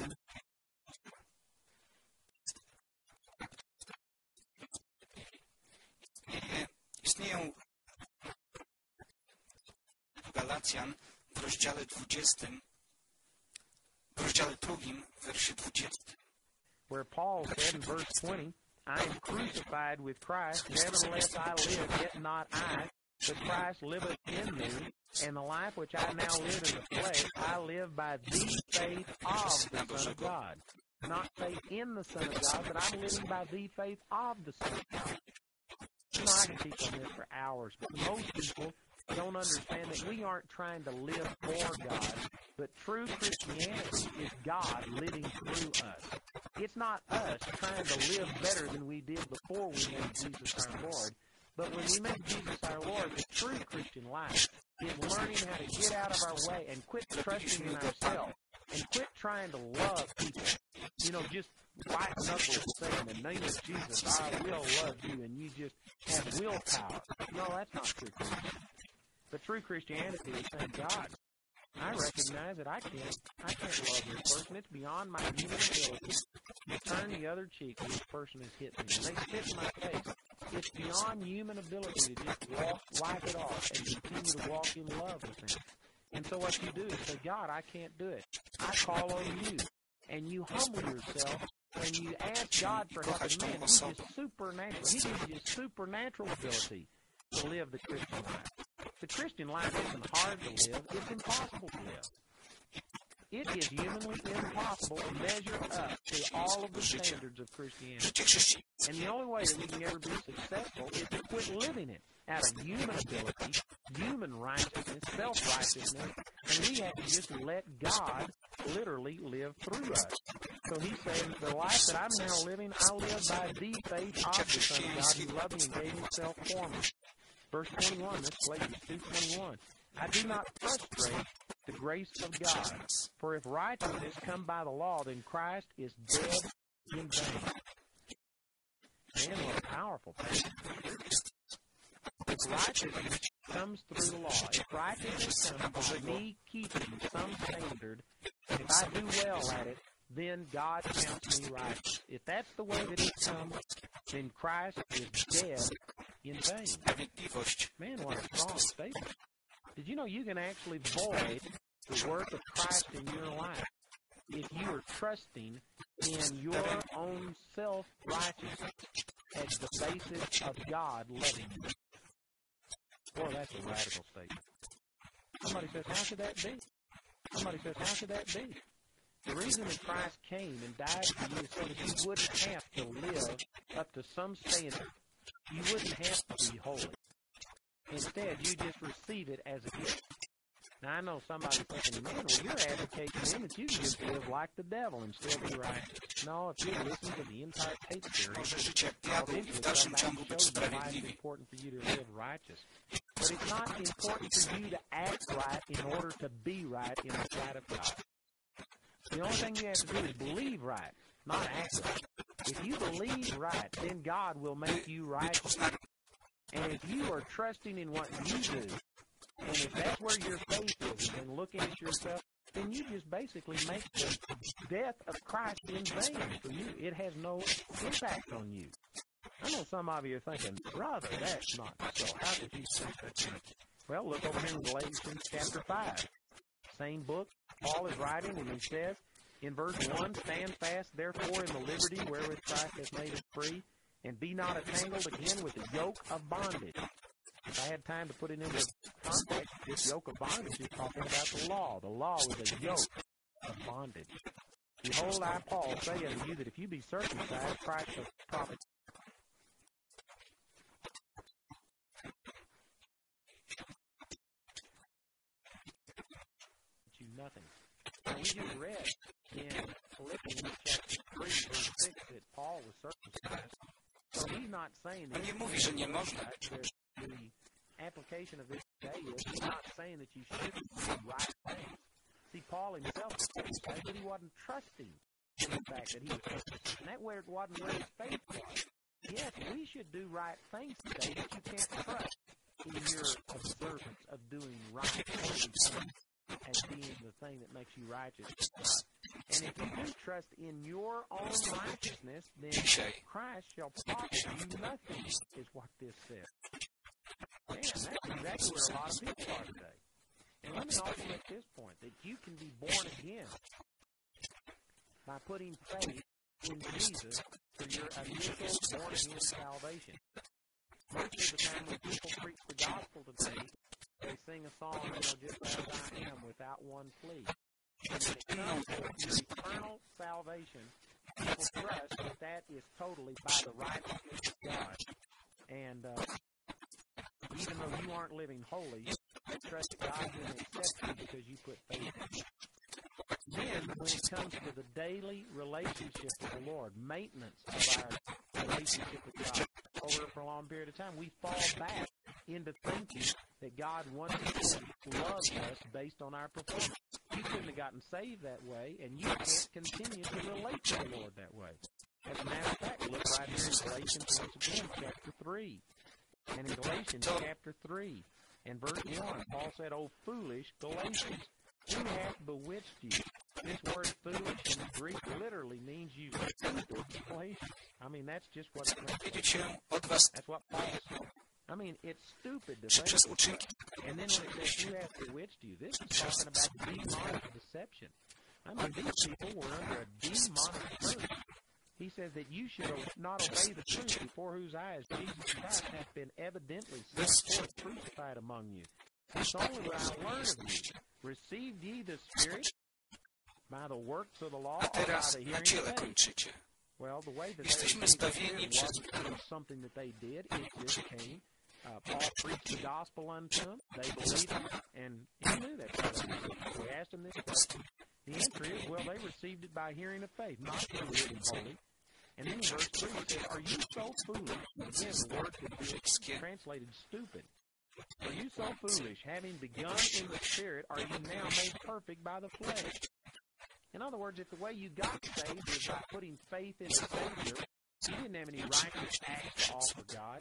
Istnieją w Galacjan w rozdziale 20, w rozdziale 2, w wersie 20. Where Paul said in verse 20, I am crucified with Christ, nevertheless I live, yet not I, but Christ liveth in me, and the life which I now live in the flesh, I live by the faith of the Son of God. Not faith in the Son of God, but I'm living by the faith of the Son of God. You I can teach on this for hours, but most people don't understand that we aren't trying to live for God, but true Christianity is God living through us. It's not us trying to live better than we did before we made Jesus our Lord, but when we make Jesus our Lord, the true Christian life is learning how to get out of our way and quit trusting in ourselves and quit trying to love people. You know, just white knuckles saying, in the name of Jesus, I will love you, and you just have willpower. No, that's not true Christianity. But true Christianity is saying, God, I recognize that I can't, I can't love this person. It's beyond my human ability to turn the other cheek when this person has hit me. And they spit in my face. It's beyond human ability to just walk, wipe it off, and continue to walk in love with them. And so what you do is say, God, I can't do it. I call on you. And you humble yourself and you ask God for help. And man, He gives supernatural. He gives you supernatural ability to live the Christian life. The Christian life isn't hard to live. It's impossible to live. It is humanly impossible to measure up to all of the standards of Christianity. And the only way that we can ever be successful is to quit living it out of human ability, human righteousness, self-righteousness, and we have to just let God literally live through us. So he's saying, the life that I'm now living, I live by the faith of the Son of God who loved me and gave himself for me. Verse 21, this Galatians 2.21. I do not frustrate the grace of God. For if righteousness come by the law, then Christ is dead in vain. Man, what a powerful thing. Righteousness comes through the law. If righteousness comes by me keeping some standard, if I do well at it, then God counts me righteous. If that's the way that it comes, then Christ is dead in vain. Man, what a strong statement. Did you know you can actually void the work of Christ in your life if you are trusting in your own self-righteousness as the basis of God loving you? Boy, that's a radical statement. Somebody says, how could that be? Somebody says, how could that be? The reason that Christ came and died for you is so that you wouldn't have to live up to some standard. You wouldn't have to be holy. Instead, you just receive it as a gift. Now, I know somebody's thinking, man, well, you're advocating then that you can just live like the devil and still be right. No, if you listen to the entire tape series, eventually shows you why it's important for you to live righteous. But it's not important for you to act right in order to be right in the sight of God. The only thing you have to do is believe right, not act right. If you believe right, then God will make you righteous. And if you are trusting in what you do, and if that's where your faith is, and looking at yourself, then you just basically make the death of Christ in vain for you. It has no impact on you. I know some of you are thinking, brother, that's not so. How could you say a Well, look over here in Galatians chapter 5. Same book, Paul is writing, and he says in verse 1, Stand fast, therefore, in the liberty wherewith Christ hath made us free, and be not entangled again with the yoke of bondage. If I had time to put it into context, this yoke of bondage is talking about the law. The law was a yoke of bondage. Behold, I, Paul, say unto you that if you be circumcised, Christ shall profit you nothing. Now, we just read in Philippians chapter 3, verse 6, that Paul was circumcised. So he's not saying that application of this today is he's not saying that you shouldn't do right things. See, Paul himself said that he wasn't trusting in the fact that he was circumcised. And that where it wasn't where his faith was. Yes, we should do right things today, but you can't trust in your observance of doing right things as being the thing that makes you righteous. And if you do trust in your own righteousness, then Christ shall profit you nothing, is what this says. Man, that's exactly where a lot of people are today. And let me also make this point that you can be born again by putting faith in Jesus for your initial born again salvation. Most of the time when people preach the gospel today, they sing a song, you know, just as I am, without one plea. And when it comes to eternal salvation, people trust that that is totally by the righteousness of God. And uh, even though you aren't living holy, you trust God will accept you because you put faith in Him. Then, when it comes to the daily relationship with the Lord, maintenance of our relationship with God over a long period of time, we fall back into thinking that God wants to love us based on our performance. You couldn't have gotten saved that way, and you can't continue to relate to the Lord that way. As a matter of fact, look right here in Galatians once again, chapter 3. And in Galatians chapter 3 and verse 1, Paul said, Oh, foolish Galatians, who hath bewitched you? This word foolish in Greek literally means you. I mean, that's just what it means. That's what Paul said. I mean, it's stupid to think. And then when it says who hath bewitched you, this is talking about demonic deception. I mean, these people were under a demonic curse. He says that you should not obey the truth before whose eyes Jesus Christ hath been evidently set forth crucified among you. It's only I learned of you. Received ye the Spirit by the works of the law or by the hearing of faith? Well, the way that they received wasn't something that they did. It just came uh, Paul preached the gospel unto them. They believed him, and he knew that. We asked him this question. The answer is, well, they received it by hearing of faith, not through living holy. And then in verse 3 he says, Are you so foolish? Again, the word could be translated stupid. Are you so foolish? Having begun in the Spirit, are you now made perfect by the flesh? In other words, if the way you got saved is by putting faith in the Savior, you didn't have any righteous acts to offer God.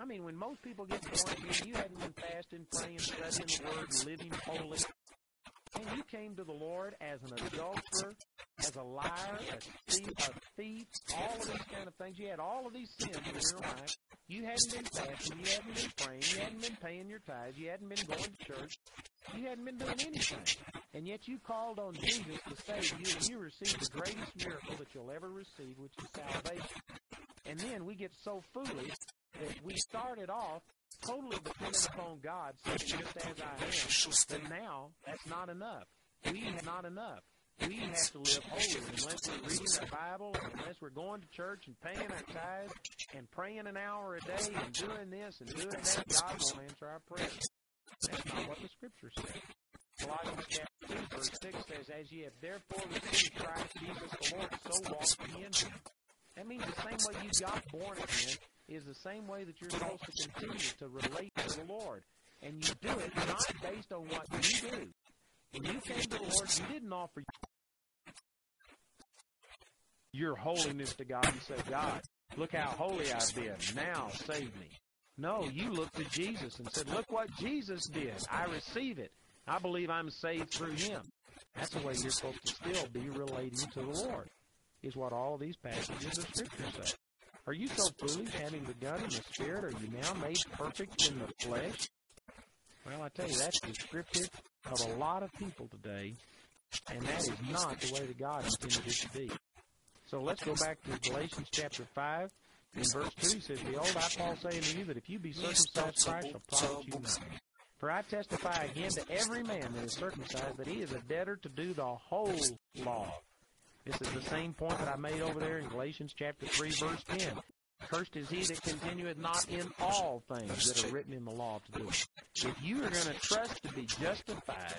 I mean, when most people get born again, you hadn't been fasting, praying, studying the Word, living holy. And you came to the Lord as an adulterer, as a liar, a thief, a thief, all of these kind of things. You had all of these sins in your life. You hadn't been fasting. You hadn't been praying. You hadn't been paying your tithes. You hadn't been going to church. You hadn't been doing anything. And yet you called on Jesus to save you, and you received the greatest miracle that you'll ever receive, which is salvation. And then we get so foolish that we started off totally dependent upon God, just as I am. But now, that's not enough. We have not enough. We have to live holy unless we're reading our Bible, unless we're going to church and paying our tithes and praying an hour a day and doing this and doing that. God won't answer our prayers. That's not what the Scripture says. Colossians chapter 2, verse 6 says, As ye have therefore received Christ Jesus the Lord, so walk ye in him. That means the same way you got born again is the same way that you're supposed to continue to relate to the Lord. And you do it not based on what you do. When you came to the Lord, you didn't offer your holiness to God and say, God, look how holy I've been. Now save me. No, you looked to Jesus and said, look what Jesus did. I receive it. I believe I'm saved through him. That's the way you're supposed to still be relating to the Lord, is what all these passages of Scripture say. Are you so foolish, having begun in the Spirit, are you now made perfect in the flesh? Well, I tell you, that's descriptive of a lot of people today, and that is not the way that God intended it to be. So let's go back to Galatians chapter 5. In verse 2, says, Behold, I, Paul, say unto you that if you be circumcised, Christ shall profit you nothing. For I testify again to every man that is circumcised that he is a debtor to do the whole law. This is the same point that I made over there in Galatians chapter 3, verse 10. Cursed is he that continueth not in all things that are written in the law to do. If you are going to trust to be justified,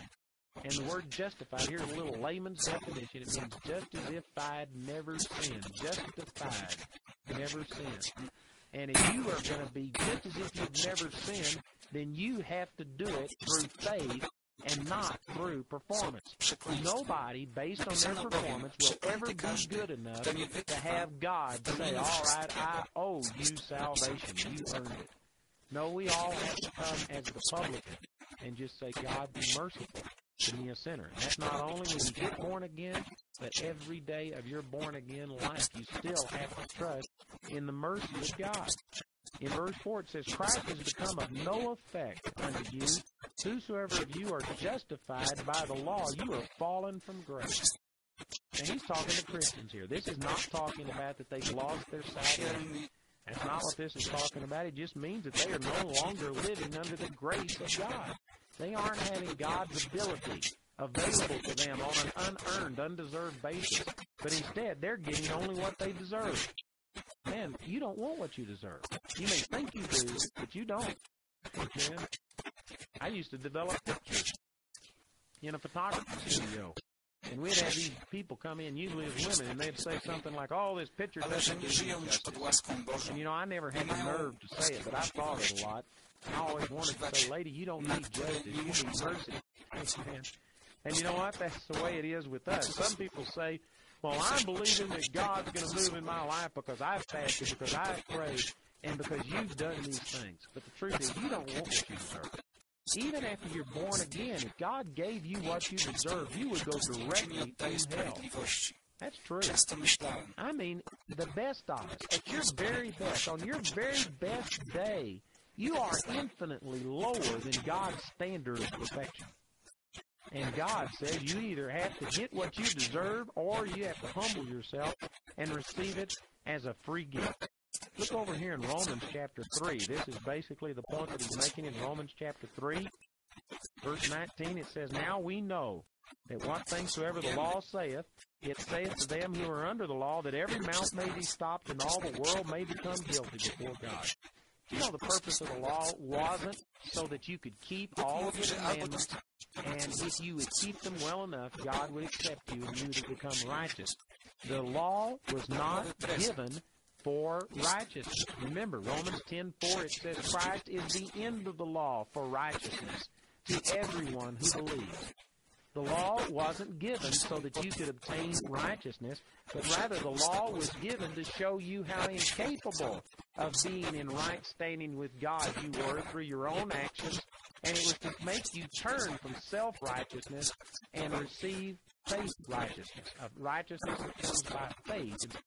and the word justified here is a little layman's definition. It means just as if I'd never sinned. Justified, never sinned. And if you are going to be just as if you've never sinned, then you have to do it through faith and not through performance. Nobody, based on their performance, will ever be good enough to have God say, all right, I owe you salvation. You earned it. No, we all have to come as the publican and just say, God, be merciful to me, a sinner. And that's not only when you get born again, but every day of your born again life, you still have to trust in the mercy of God. In verse 4 it says, Christ has become of no effect unto you. Whosoever of you are justified by the law, you are fallen from grace. And he's talking to Christians here. This is not talking about that they've lost their salvation. That's not what this is talking about. It just means that they are no longer living under the grace of God. They aren't having God's ability available to them on an unearned, undeserved basis. But instead, they're getting only what they deserve. Man, you don't want what you deserve. You may think you do, but you don't. Man, I used to develop pictures in a photography studio. And we'd have these people come in, usually as women, and they'd say something like, oh, this picture doesn't do And, you know, I never had the nerve to say it, but I thought it a lot. I always wanted to say, lady, you don't need justice, you need mercy. And you know what? That's the way it is with us. Some people say, well, I'm believing that God's going to move in my life because I've fasted, because I've prayed, and because you've done these things. But the truth is, you don't want what you deserve. Even after you're born again, if God gave you what you deserve, you would go directly to hell. That's true. I mean, the best of us, at your very best, on your very best day, you are infinitely lower than God's standard of perfection. And God says you either have to get what you deserve or you have to humble yourself and receive it as a free gift. Look over here in Romans chapter 3. This is basically the point that he's making in Romans chapter 3. Verse 19, it says, Now we know that what things soever the law saith, it saith to them who are under the law that every mouth may be stopped and all the world may become guilty before God. You know, the purpose of the law wasn't so that you could keep all of the commandments, and if you would keep them well enough, God would accept you and you would become righteous. The law was not given for righteousness. Remember, Romans 10:4 it says Christ is the end of the law for righteousness to everyone who believes. The law wasn't given so that you could obtain righteousness, but rather the law was given to show you how incapable of being in right standing with God you were through your own actions, and it was to make you turn from self-righteousness and receive faith righteousness. Of righteousness that comes by faith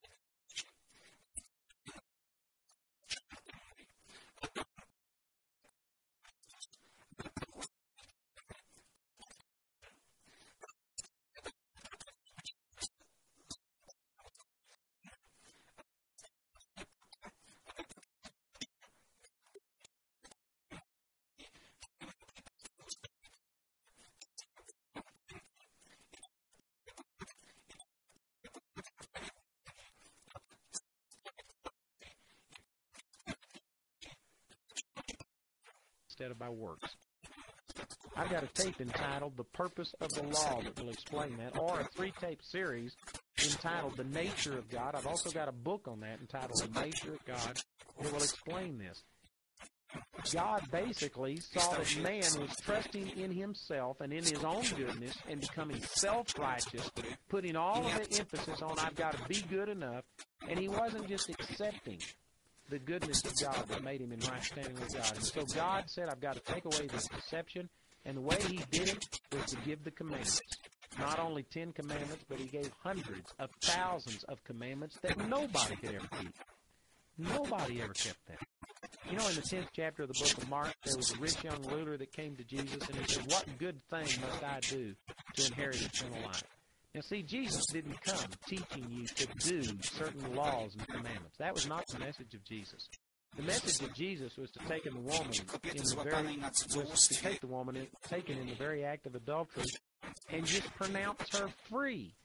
instead of by works. I've got a tape entitled The Purpose of the Law that will explain that, or a three tape series entitled The Nature of God. I've also got a book on that entitled The Nature of God that will explain this. God basically saw that man was trusting in himself and in his own goodness and becoming self righteous, putting all of the emphasis on I've got to be good enough, and he wasn't just accepting the goodness of God that made him in right standing with God. And so God said, I've got to take away this deception. And the way he did it was to give the commandments. Not only Ten Commandments, but he gave hundreds of thousands of commandments that nobody could ever keep. Nobody ever kept them. You know, in the 10th chapter of the book of Mark, there was a rich young ruler that came to Jesus and he said, What good thing must I do to inherit eternal life? Now, see, Jesus didn't come teaching you to do certain laws and commandments. That was not the message of Jesus. The message of Jesus was to take the woman in the very was to take the woman in, taken in the very act of adultery and just pronounce her free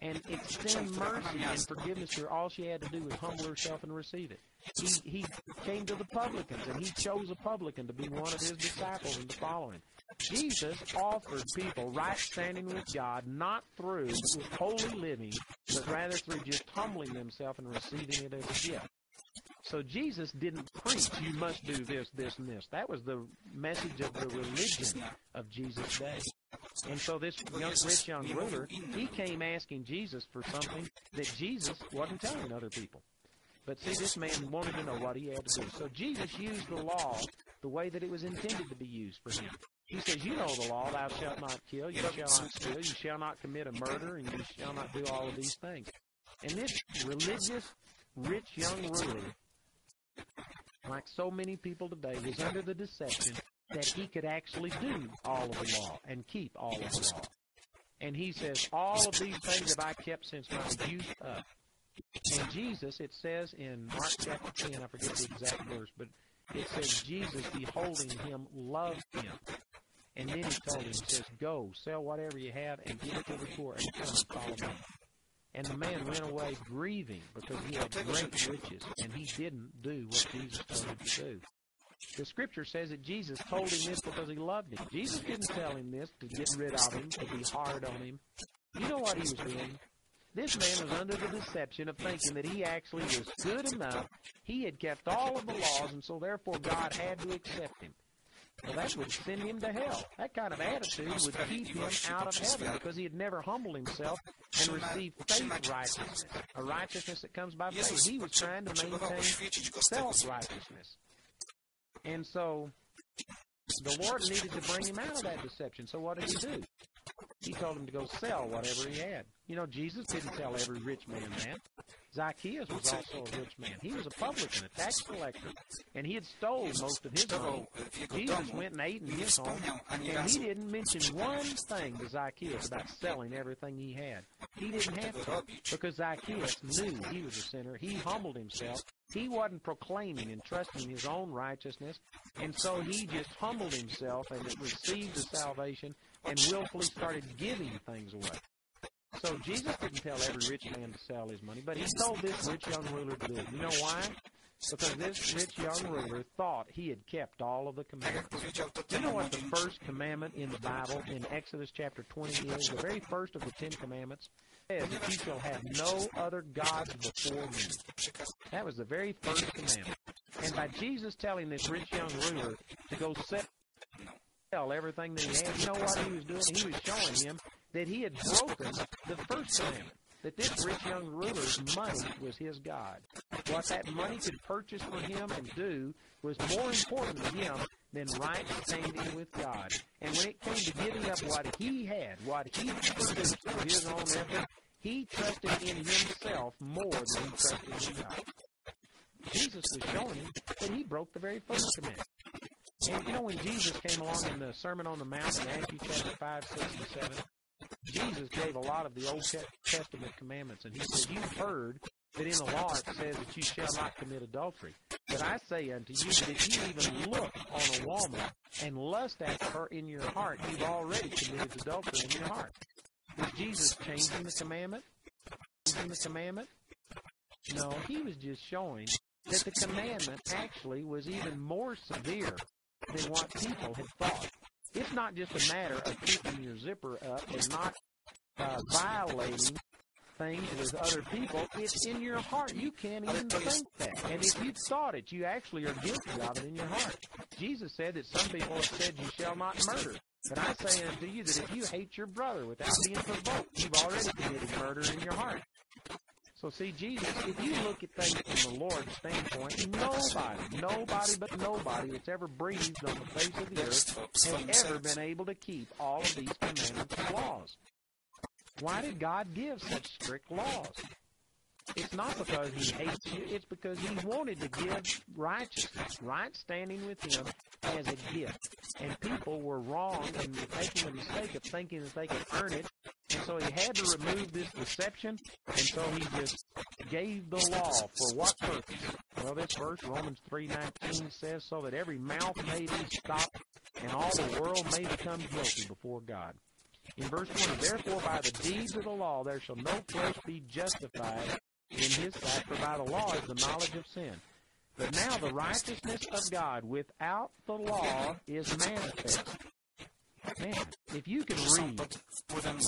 and extend mercy and forgiveness to her. All she had to do was humble herself and receive it. He, he came to the publicans, and he chose a publican to be one of his disciples and to follow him. Jesus offered people right standing with God not through holy living, but rather through just humbling themselves and receiving it as a gift. So Jesus didn't preach, you must do this, this, and this. That was the message of the religion of Jesus' day. And so this young, rich young ruler, he came asking Jesus for something that Jesus wasn't telling other people. But see, this man wanted to know what he had to do. So Jesus used the law the way that it was intended to be used for him. He says, You know the law, thou shalt not kill, you shall not steal, you shall not commit a murder, and you shall not do all of these things. And this religious, rich young ruler, like so many people today, was under the deception that he could actually do all of the law and keep all of the law. And he says, All of these things have I kept since my youth up. And Jesus, it says in Mark chapter 10, I forget the exact verse, but it says Jesus, beholding him, loved him. And then he told him, he says, Go, sell whatever you have and give it to the poor and come and follow me. And the man went away grieving because he had great riches and he didn't do what Jesus told him to do. The scripture says that Jesus told him this because he loved him. Jesus didn't tell him this to get rid of him, to be hard on him. You know what he was doing? This man was under the deception of thinking that he actually was good enough. He had kept all of the laws, and so therefore God had to accept him. Well, that would send him to hell. That kind of attitude would keep him out of heaven because he had never humbled himself and received faith righteousness, a righteousness that comes by faith. He was trying to maintain self righteousness. And so the Lord needed to bring him out of that deception. So what did he do? He told him to go sell whatever he had. You know, Jesus didn't tell every rich man that. Zacchaeus was also a rich man. He was a publican, a tax collector, and he had stole most of his money. Jesus went and ate in his home, and he didn't mention one thing to Zacchaeus about selling everything he had. He didn't have to, because Zacchaeus knew he was a sinner. He humbled himself. He wasn't proclaiming and trusting his own righteousness, and so he just humbled himself and received the salvation and willfully started giving things away. So Jesus didn't tell every rich man to sell his money, but he told this rich young ruler to do it. You know why? Because this rich young ruler thought he had kept all of the commandments. You know what the first commandment in the Bible in Exodus chapter 20 is? The very first of the Ten Commandments says shall have no other gods before me. That was the very first commandment. And by Jesus telling this rich young ruler to go sell everything that he had. You know what he was doing? He was showing him that he had broken the first commandment. That this rich young ruler's money was his God. What that money could purchase for him and do was more important to him than right standing with God. And when it came to giving up what he had, what he produced through his own effort, he trusted in himself more than he trusted in God. Jesus was showing him that he broke the very first commandment. And you know when Jesus came along in the Sermon on the Mount in Matthew chapter 5, 6, and 7, Jesus gave a lot of the Old Testament commandments, and he said, You've heard that in the law it says that you shall not commit adultery. But I say unto you that if you even look on a woman and lust after her in your heart, you've already committed adultery in your heart. Was Jesus changing the commandment? Changing the commandment? No, he was just showing that the commandment actually was even more severe than what people had thought. It's not just a matter of keeping your zipper up and not uh, violating things with other people. It's in your heart. You can't even think that. And if you thought it, you actually are guilty of it in your heart. Jesus said that some people have said you shall not murder. But I say unto you that if you hate your brother without being provoked, you've already committed murder in your heart. So see, Jesus, if you look at things from the Lord's standpoint, nobody, nobody but nobody that's ever breathed on the face of the earth has ever been able to keep all of these commandments and laws. Why did God give such strict laws? It's not because he hates you, it's because he wanted to give righteousness, right standing with him as a gift. And people were wrong in making the mistake of thinking that they could earn it. And so he had to remove this deception, and so he just gave the law for what purpose? Well, this verse, Romans 3.19, says, so that every mouth may be stopped and all the world may become guilty before God. In verse 20, therefore by the deeds of the law there shall no flesh be justified in his sight, for by the law is the knowledge of sin. But now the righteousness of God without the law is manifest. Man, if you can read,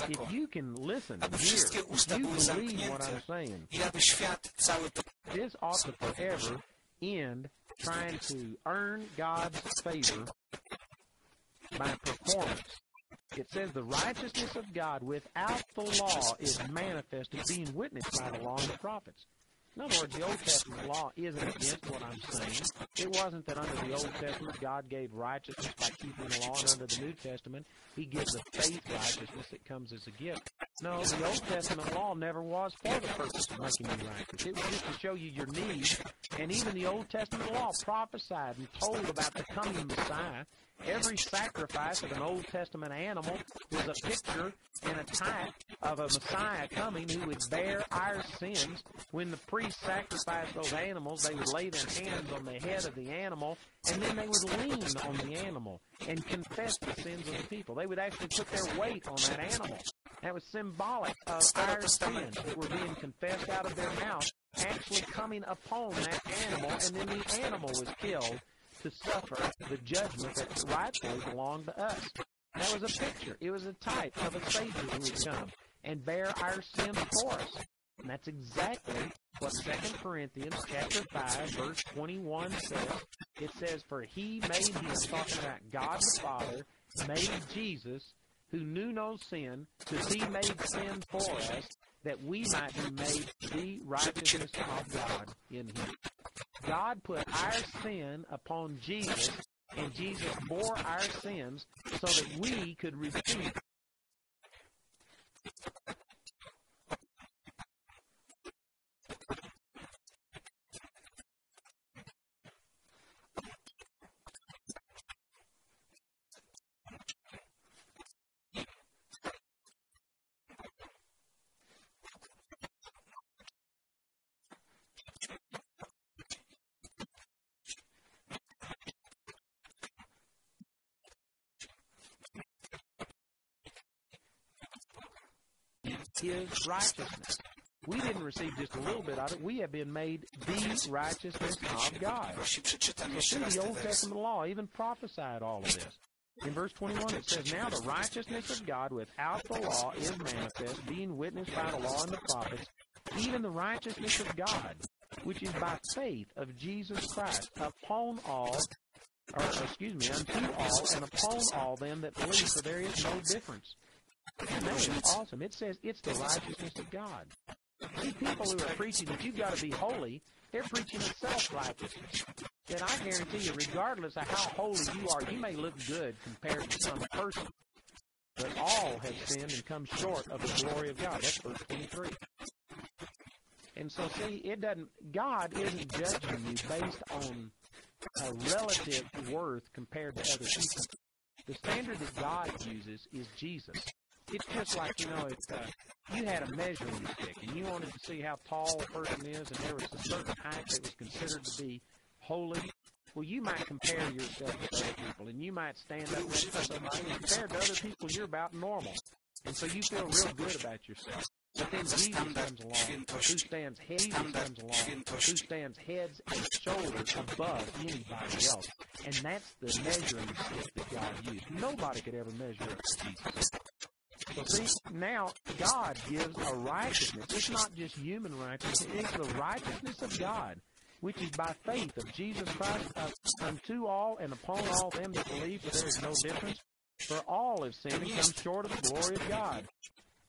if you can listen, hear, if you believe what I'm saying, this ought to forever end trying to earn God's favor by performance. It says the righteousness of God without the law is manifested, being witnessed by the law and the prophets. In other words, the Old Testament law isn't against what I'm saying. It wasn't that under the Old Testament God gave righteousness by keeping the law, and under the New Testament He gives the faith righteousness that comes as a gift. No, the Old Testament law never was for the purpose of making you righteous. It was just to show you your need. And even the Old Testament law prophesied and told about the coming Messiah Every sacrifice of an Old Testament animal was a picture and a type of a Messiah coming who would bear our sins. When the priests sacrificed those animals, they would lay their hands on the head of the animal, and then they would lean on the animal and confess the sins of the people. They would actually put their weight on that animal. That was symbolic of our sins that were being confessed out of their mouth, actually coming upon that animal, and then the animal was killed to suffer the judgment that rightfully belonged to us. That was a picture. It was a type of a Savior who would come and bear our sins for us. And that's exactly what 2 Corinthians chapter 5, verse 21 says. It says, For he made him, talking about God the Father, made Jesus, who knew no sin, to be made sin for us, that we might be made the righteousness of God in him. God put our sin upon Jesus, and Jesus bore our sins so that we could receive his righteousness. We didn't receive just a little bit of it. We have been made the righteousness of God. So the Old Testament law even prophesied all of this. In verse 21 it says, Now the righteousness of God without the law is manifest, being witnessed by the law and the prophets, even the righteousness of God, which is by faith of Jesus Christ, upon all or excuse me, unto all and upon all them that believe, for there is no difference. And that is awesome. It says it's the righteousness of God. See, people who are preaching that you've got to be holy, they're preaching a self-righteousness. Then I guarantee you, regardless of how holy you are, you may look good compared to some person. But all have sinned and come short of the glory of God. That's verse 23. And so, see, it doesn't, God isn't judging you based on a relative worth compared to other people. The standard that God uses is Jesus. It's just like, you know, if uh, you had a measuring stick and you wanted to see how tall a person is and there was a certain height that was considered to be holy, well, you might compare yourself with other people and you might stand up next to somebody and compared to other people, you're about normal. And so you feel real good about yourself. But then Jesus comes along, who stands head, comes along, who stands heads and shoulders above anybody else. And that's the measuring stick that God used. Nobody could ever measure to Jesus. So see, now God gives a righteousness. It's not just human righteousness, it's the righteousness of God, which is by faith of Jesus Christ uh, unto all and upon all them that believe, there is no difference. For all have sinned and come short of the glory of God.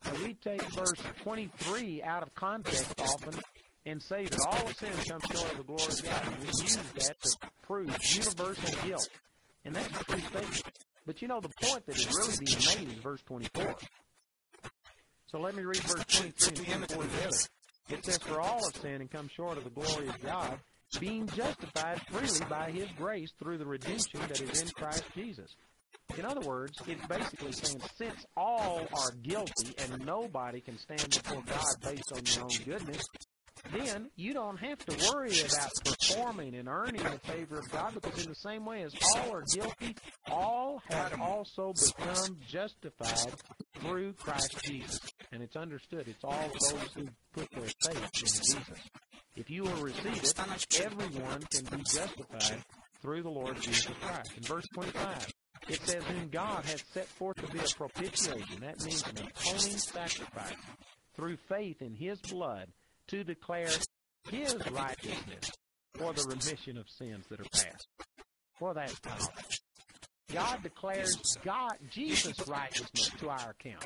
Now we take verse 23 out of context often and say that all of sin comes short of the glory of God. And we use that to prove universal guilt. And that's a true statement. But you know, the point that is really being made is verse 24. So let me read verse 23 and 24 together. It says, For all have sinned and come short of the glory of God, being justified freely by his grace through the redemption that is in Christ Jesus. In other words, it's basically saying since all are guilty and nobody can stand before God based on your own goodness, then you don't have to worry about performing and earning the favor of God because in the same way as all are guilty, all have also become justified through Christ Jesus. And it's understood. It's all those who put their faith in Jesus. If you will receive it, everyone can be justified through the Lord Jesus Christ. In verse 25, it says, Whom God has set forth to be a propitiation. That means an atoning sacrifice through faith in His blood to declare His righteousness for the remission of sins that are past. For that power. God declares God, Jesus' righteousness to our account.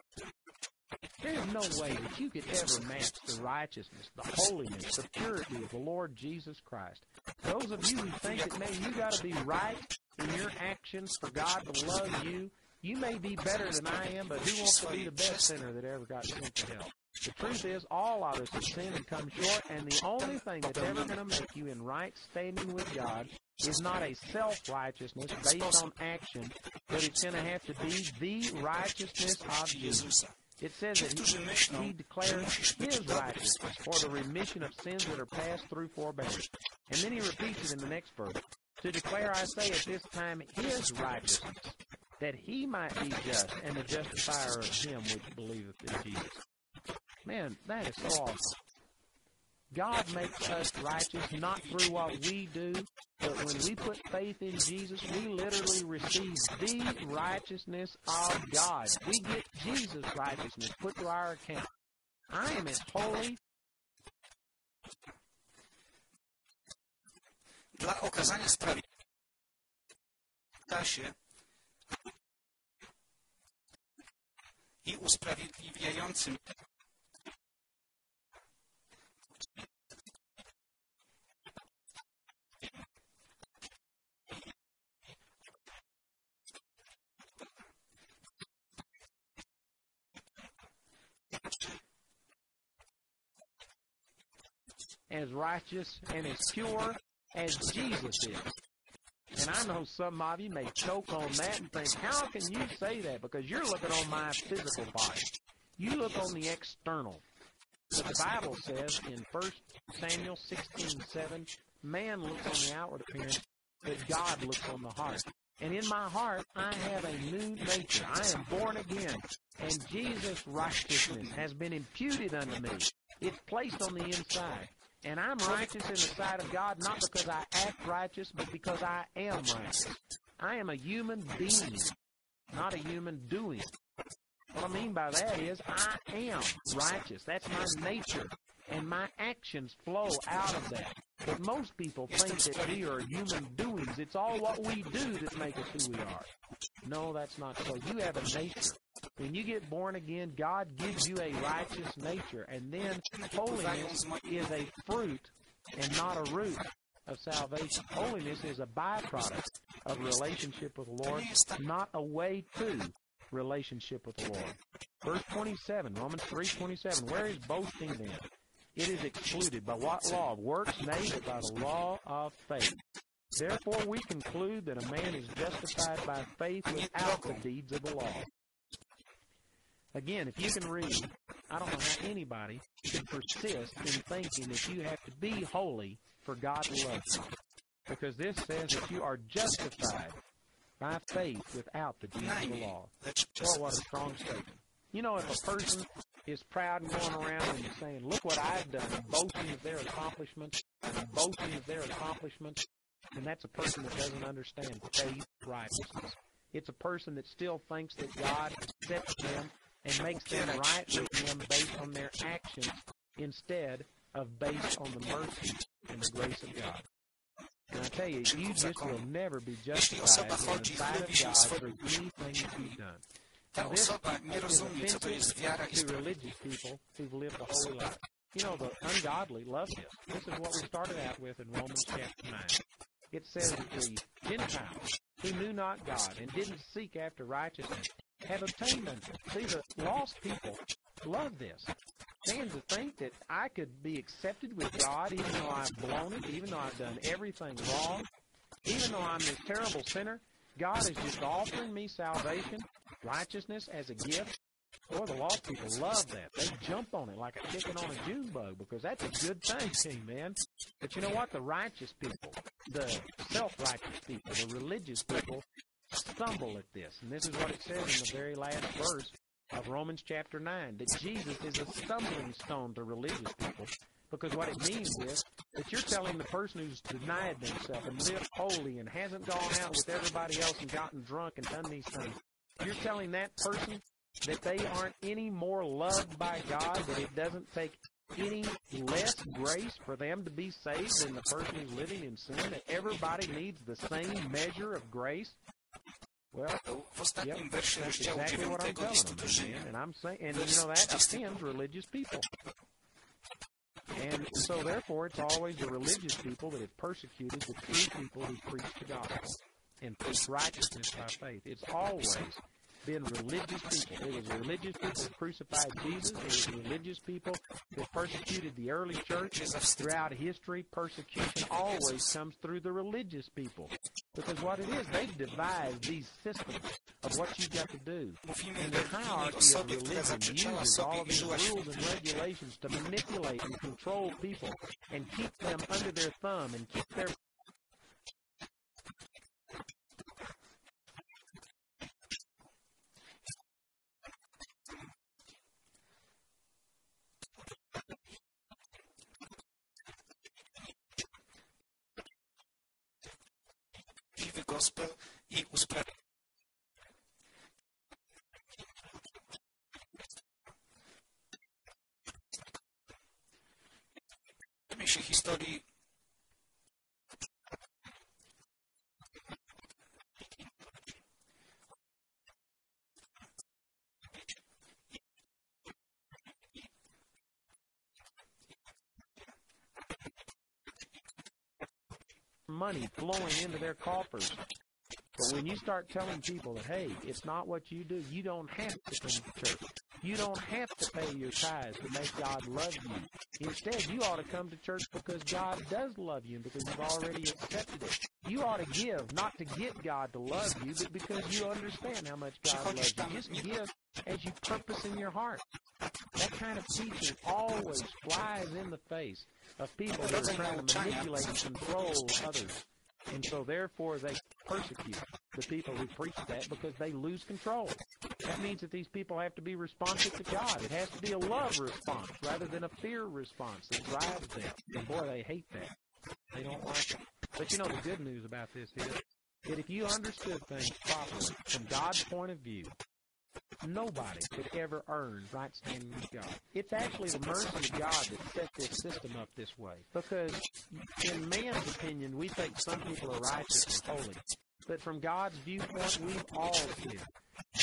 There's no way that you could ever match the righteousness, the holiness, the purity of the Lord Jesus Christ. Those of you who think that, man, you got to be right in your actions for God to love you, you may be better than I am, but who wants to be the best sinner that ever got sent to hell? The truth is, all of us have sinned and come short, and the only thing that's ever going to make you in right standing with God is not a self-righteousness based on action, but it's going to have to be the righteousness of Jesus. It says that he, he declares his righteousness for the remission of sins that are passed through forbearance. And then he repeats it in the next verse. To declare, I say, at this time his righteousness, that he might be just and the justifier of him which believeth in Jesus. Man, that is so awesome. God makes us righteous not through what we do, but when we put faith in Jesus, we literally receive the righteousness of God. We get Jesus' righteousness put to our account. I am as holy. Dla okazania sprawiedliwości i usprawiedliwiającym as righteous and as pure as Jesus is. And I know some of you may choke on that and think, how can you say that? Because you're looking on my physical body. You look on the external. But the Bible says in 1 Samuel 16, 7, man looks on the outward appearance, but God looks on the heart. And in my heart, I have a new nature. I am born again. And Jesus' righteousness has been imputed unto me. It's placed on the inside. And I'm righteous in the sight of God not because I act righteous, but because I am righteous. I am a human being, not a human doing. What I mean by that is I am righteous. That's my nature. and my actions flow out of that. But most people think that we are human doings. It's all what we do that makes us who we are. No, that's not so. You have a nature. When you get born again, God gives you a righteous nature, and then holiness is a fruit and not a root of salvation. Holiness is a byproduct of relationship with the Lord, not a way to relationship with the Lord. Verse 27, Romans 3:27. Where is boasting then? It is excluded. By what law? Works made by the law of faith. Therefore we conclude that a man is justified by faith without the deeds of the law. Again, if you can read, I don't know how anybody can persist in thinking that you have to be holy for God to love you. Because this says that you are justified by faith without the deeds of the law. Boy, what a strong statement. You know, if a person is proud and going around and saying, look what I've done, and boasting of their accomplishments, and boasting of their accomplishments, then that's a person that doesn't understand faith righteousness. It's a person that still thinks that God accepts them and makes them right with Him based on their actions instead of based on the mercy and the grace of God. And I tell you, you just will never be justified in the sight of God for anything that you've done. Ta osoba nie rozumie, co to jest wiara i to religious people who've lived a holy life. You know, the ungodly love this. This is what we started out with in Romans chapter 9. It says that the Gentiles who knew not God and didn't seek after righteousness have obtained unto. See, the lost people love this. And to think that I could be accepted with God even though I've blown it, even though I've done everything wrong, even though I'm this terrible sinner, God is just offering me salvation, righteousness as a gift. Boy, the lost people love that. They jump on it like a chicken on a June bug because that's a good thing, man. But you know what? The righteous people, the self-righteous people, the religious people stumble at this. And this is what it says in the very last verse of Romans chapter 9, that Jesus is a stumbling stone to religious people. Because what it means is that you're telling the person who's denied themselves and lived holy and hasn't gone out with everybody else and gotten drunk and done these things, you're telling that person that they aren't any more loved by God, that it doesn't take any less grace for them to be saved than the person who's living in sin, that everybody needs the same measure of grace. Well, w ostatnim wersie that's rozdziału exactly what I'm 9 telling listu them, do Rzymian. man. And I'm saying, and you know that offends religious people. And so, therefore, it's always the religious people that have persecuted the true people who preach the gospel and preach righteousness by faith. It's always been religious people. It was religious people who crucified Jesus. It was religious people that persecuted the early church. Throughout history, persecution always comes through the religious people. Because what it is, they've devised these systems of what you've got to do. And the hierarchy of religion uses all of these rules and regulations to manipulate and control people and keep them under their thumb and keep their gospel usprawiedliwienie. się historii money flowing into their coffers. But when you start telling people that, hey, it's not what you do, you don't have to come to church. You don't have to pay your tithes to make God love you. Instead, you ought to come to church because God does love you and because you've already accepted it. You ought to give, not to get God to love you, but because you understand how much God loves you. Just give as you purpose in your heart. That kind of teaching always flies in the face of people that are trying to manipulate and control others. And so therefore they persecute the people who preach that because they lose control. That means that these people have to be responsive to God. It has to be a love response rather than a fear response that drives them. And boy, they hate that. They don't like it. But you know the good news about this is that if you understood things properly from God's point of view, Nobody could ever earn right standing with God. It's actually the mercy of God that set this system up this way. Because in man's opinion, we think some people are righteous and holy. But from God's viewpoint, we've all sinned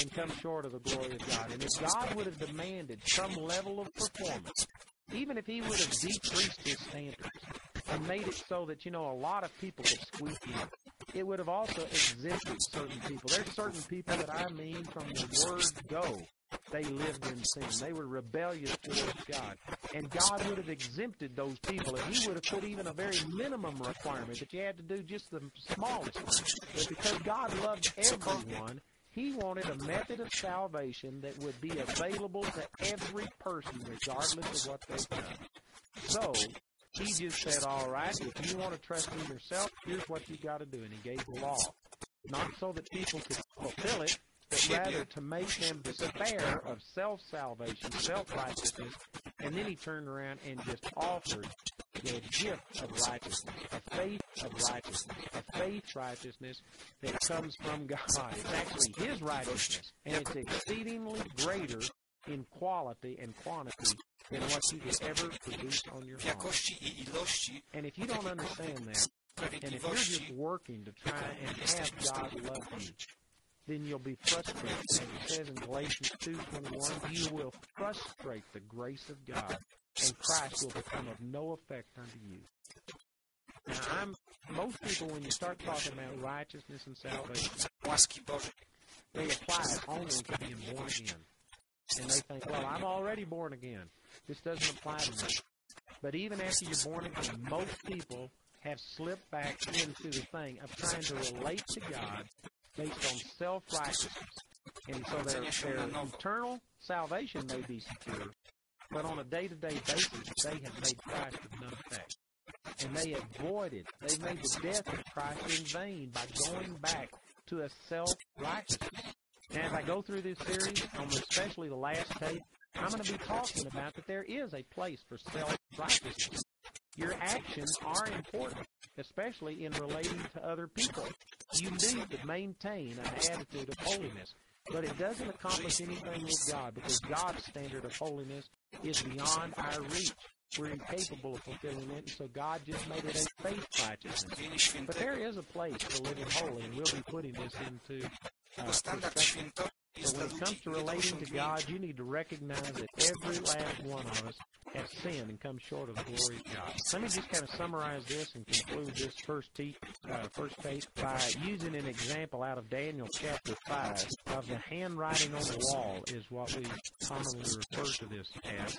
and come short of the glory of God. And if God would have demanded some level of performance, even if he would have decreased his standards and made it so that, you know, a lot of people could squeak in, it would have also exempted certain people. There's certain people that I mean from the word go. They lived in sin. They were rebellious towards God. And God would have exempted those people if He would have put even a very minimum requirement that you had to do just the smallest thing. But because God loved everyone, he wanted a method of salvation that would be available to every person, regardless of what they've done. So, he just said, all right, if you want to trust in yourself, here's what you got to do. And he gave the law. Not so that people could fulfill it, but rather to make them despair of self-salvation, self-righteousness, and then he turned around and just offered the gift of righteousness, a faith of righteousness, a faith righteousness that comes from God. It's actually His righteousness, and it's exceedingly greater in quality and quantity than what you could ever produce on your own. And if you don't understand that, and if you're just working to try and have God love you, then you'll be frustrated. As it says in Galatians 2.21, you will frustrate the grace of God, and Christ will become of no effect unto you. Now, I'm, most people, when you start talking about righteousness and salvation, they apply it only to being born again. And they think, well, I'm already born again. This doesn't apply to me. But even after you're born again, most people have slipped back into the thing of trying to relate to God based on self-righteousness. And so their, their eternal salvation may be secure, but on a day-to-day basis, they have made Christ of none effect. And they avoided, they made the death of Christ in vain by going back to a self-righteousness. And as I go through this series, on especially the last tape, I'm going to be talking about that there is a place for self-righteousness. Your actions are important, especially in relating to other people. You need to maintain an attitude of holiness, but it doesn't accomplish anything with God because God's standard of holiness is beyond our reach. We're incapable of fulfilling it, and so God just made it a faith righteousness. But there is a place for living holy, and we'll be putting this into uh, perspective. So when it comes to relating to God, you need to recognize that every last one of us has sinned and come short of the glory of God. Let me just kind of summarize this and conclude this first, te- uh, first case by using an example out of Daniel chapter 5 of the handwriting on the wall is what we commonly refer to this as.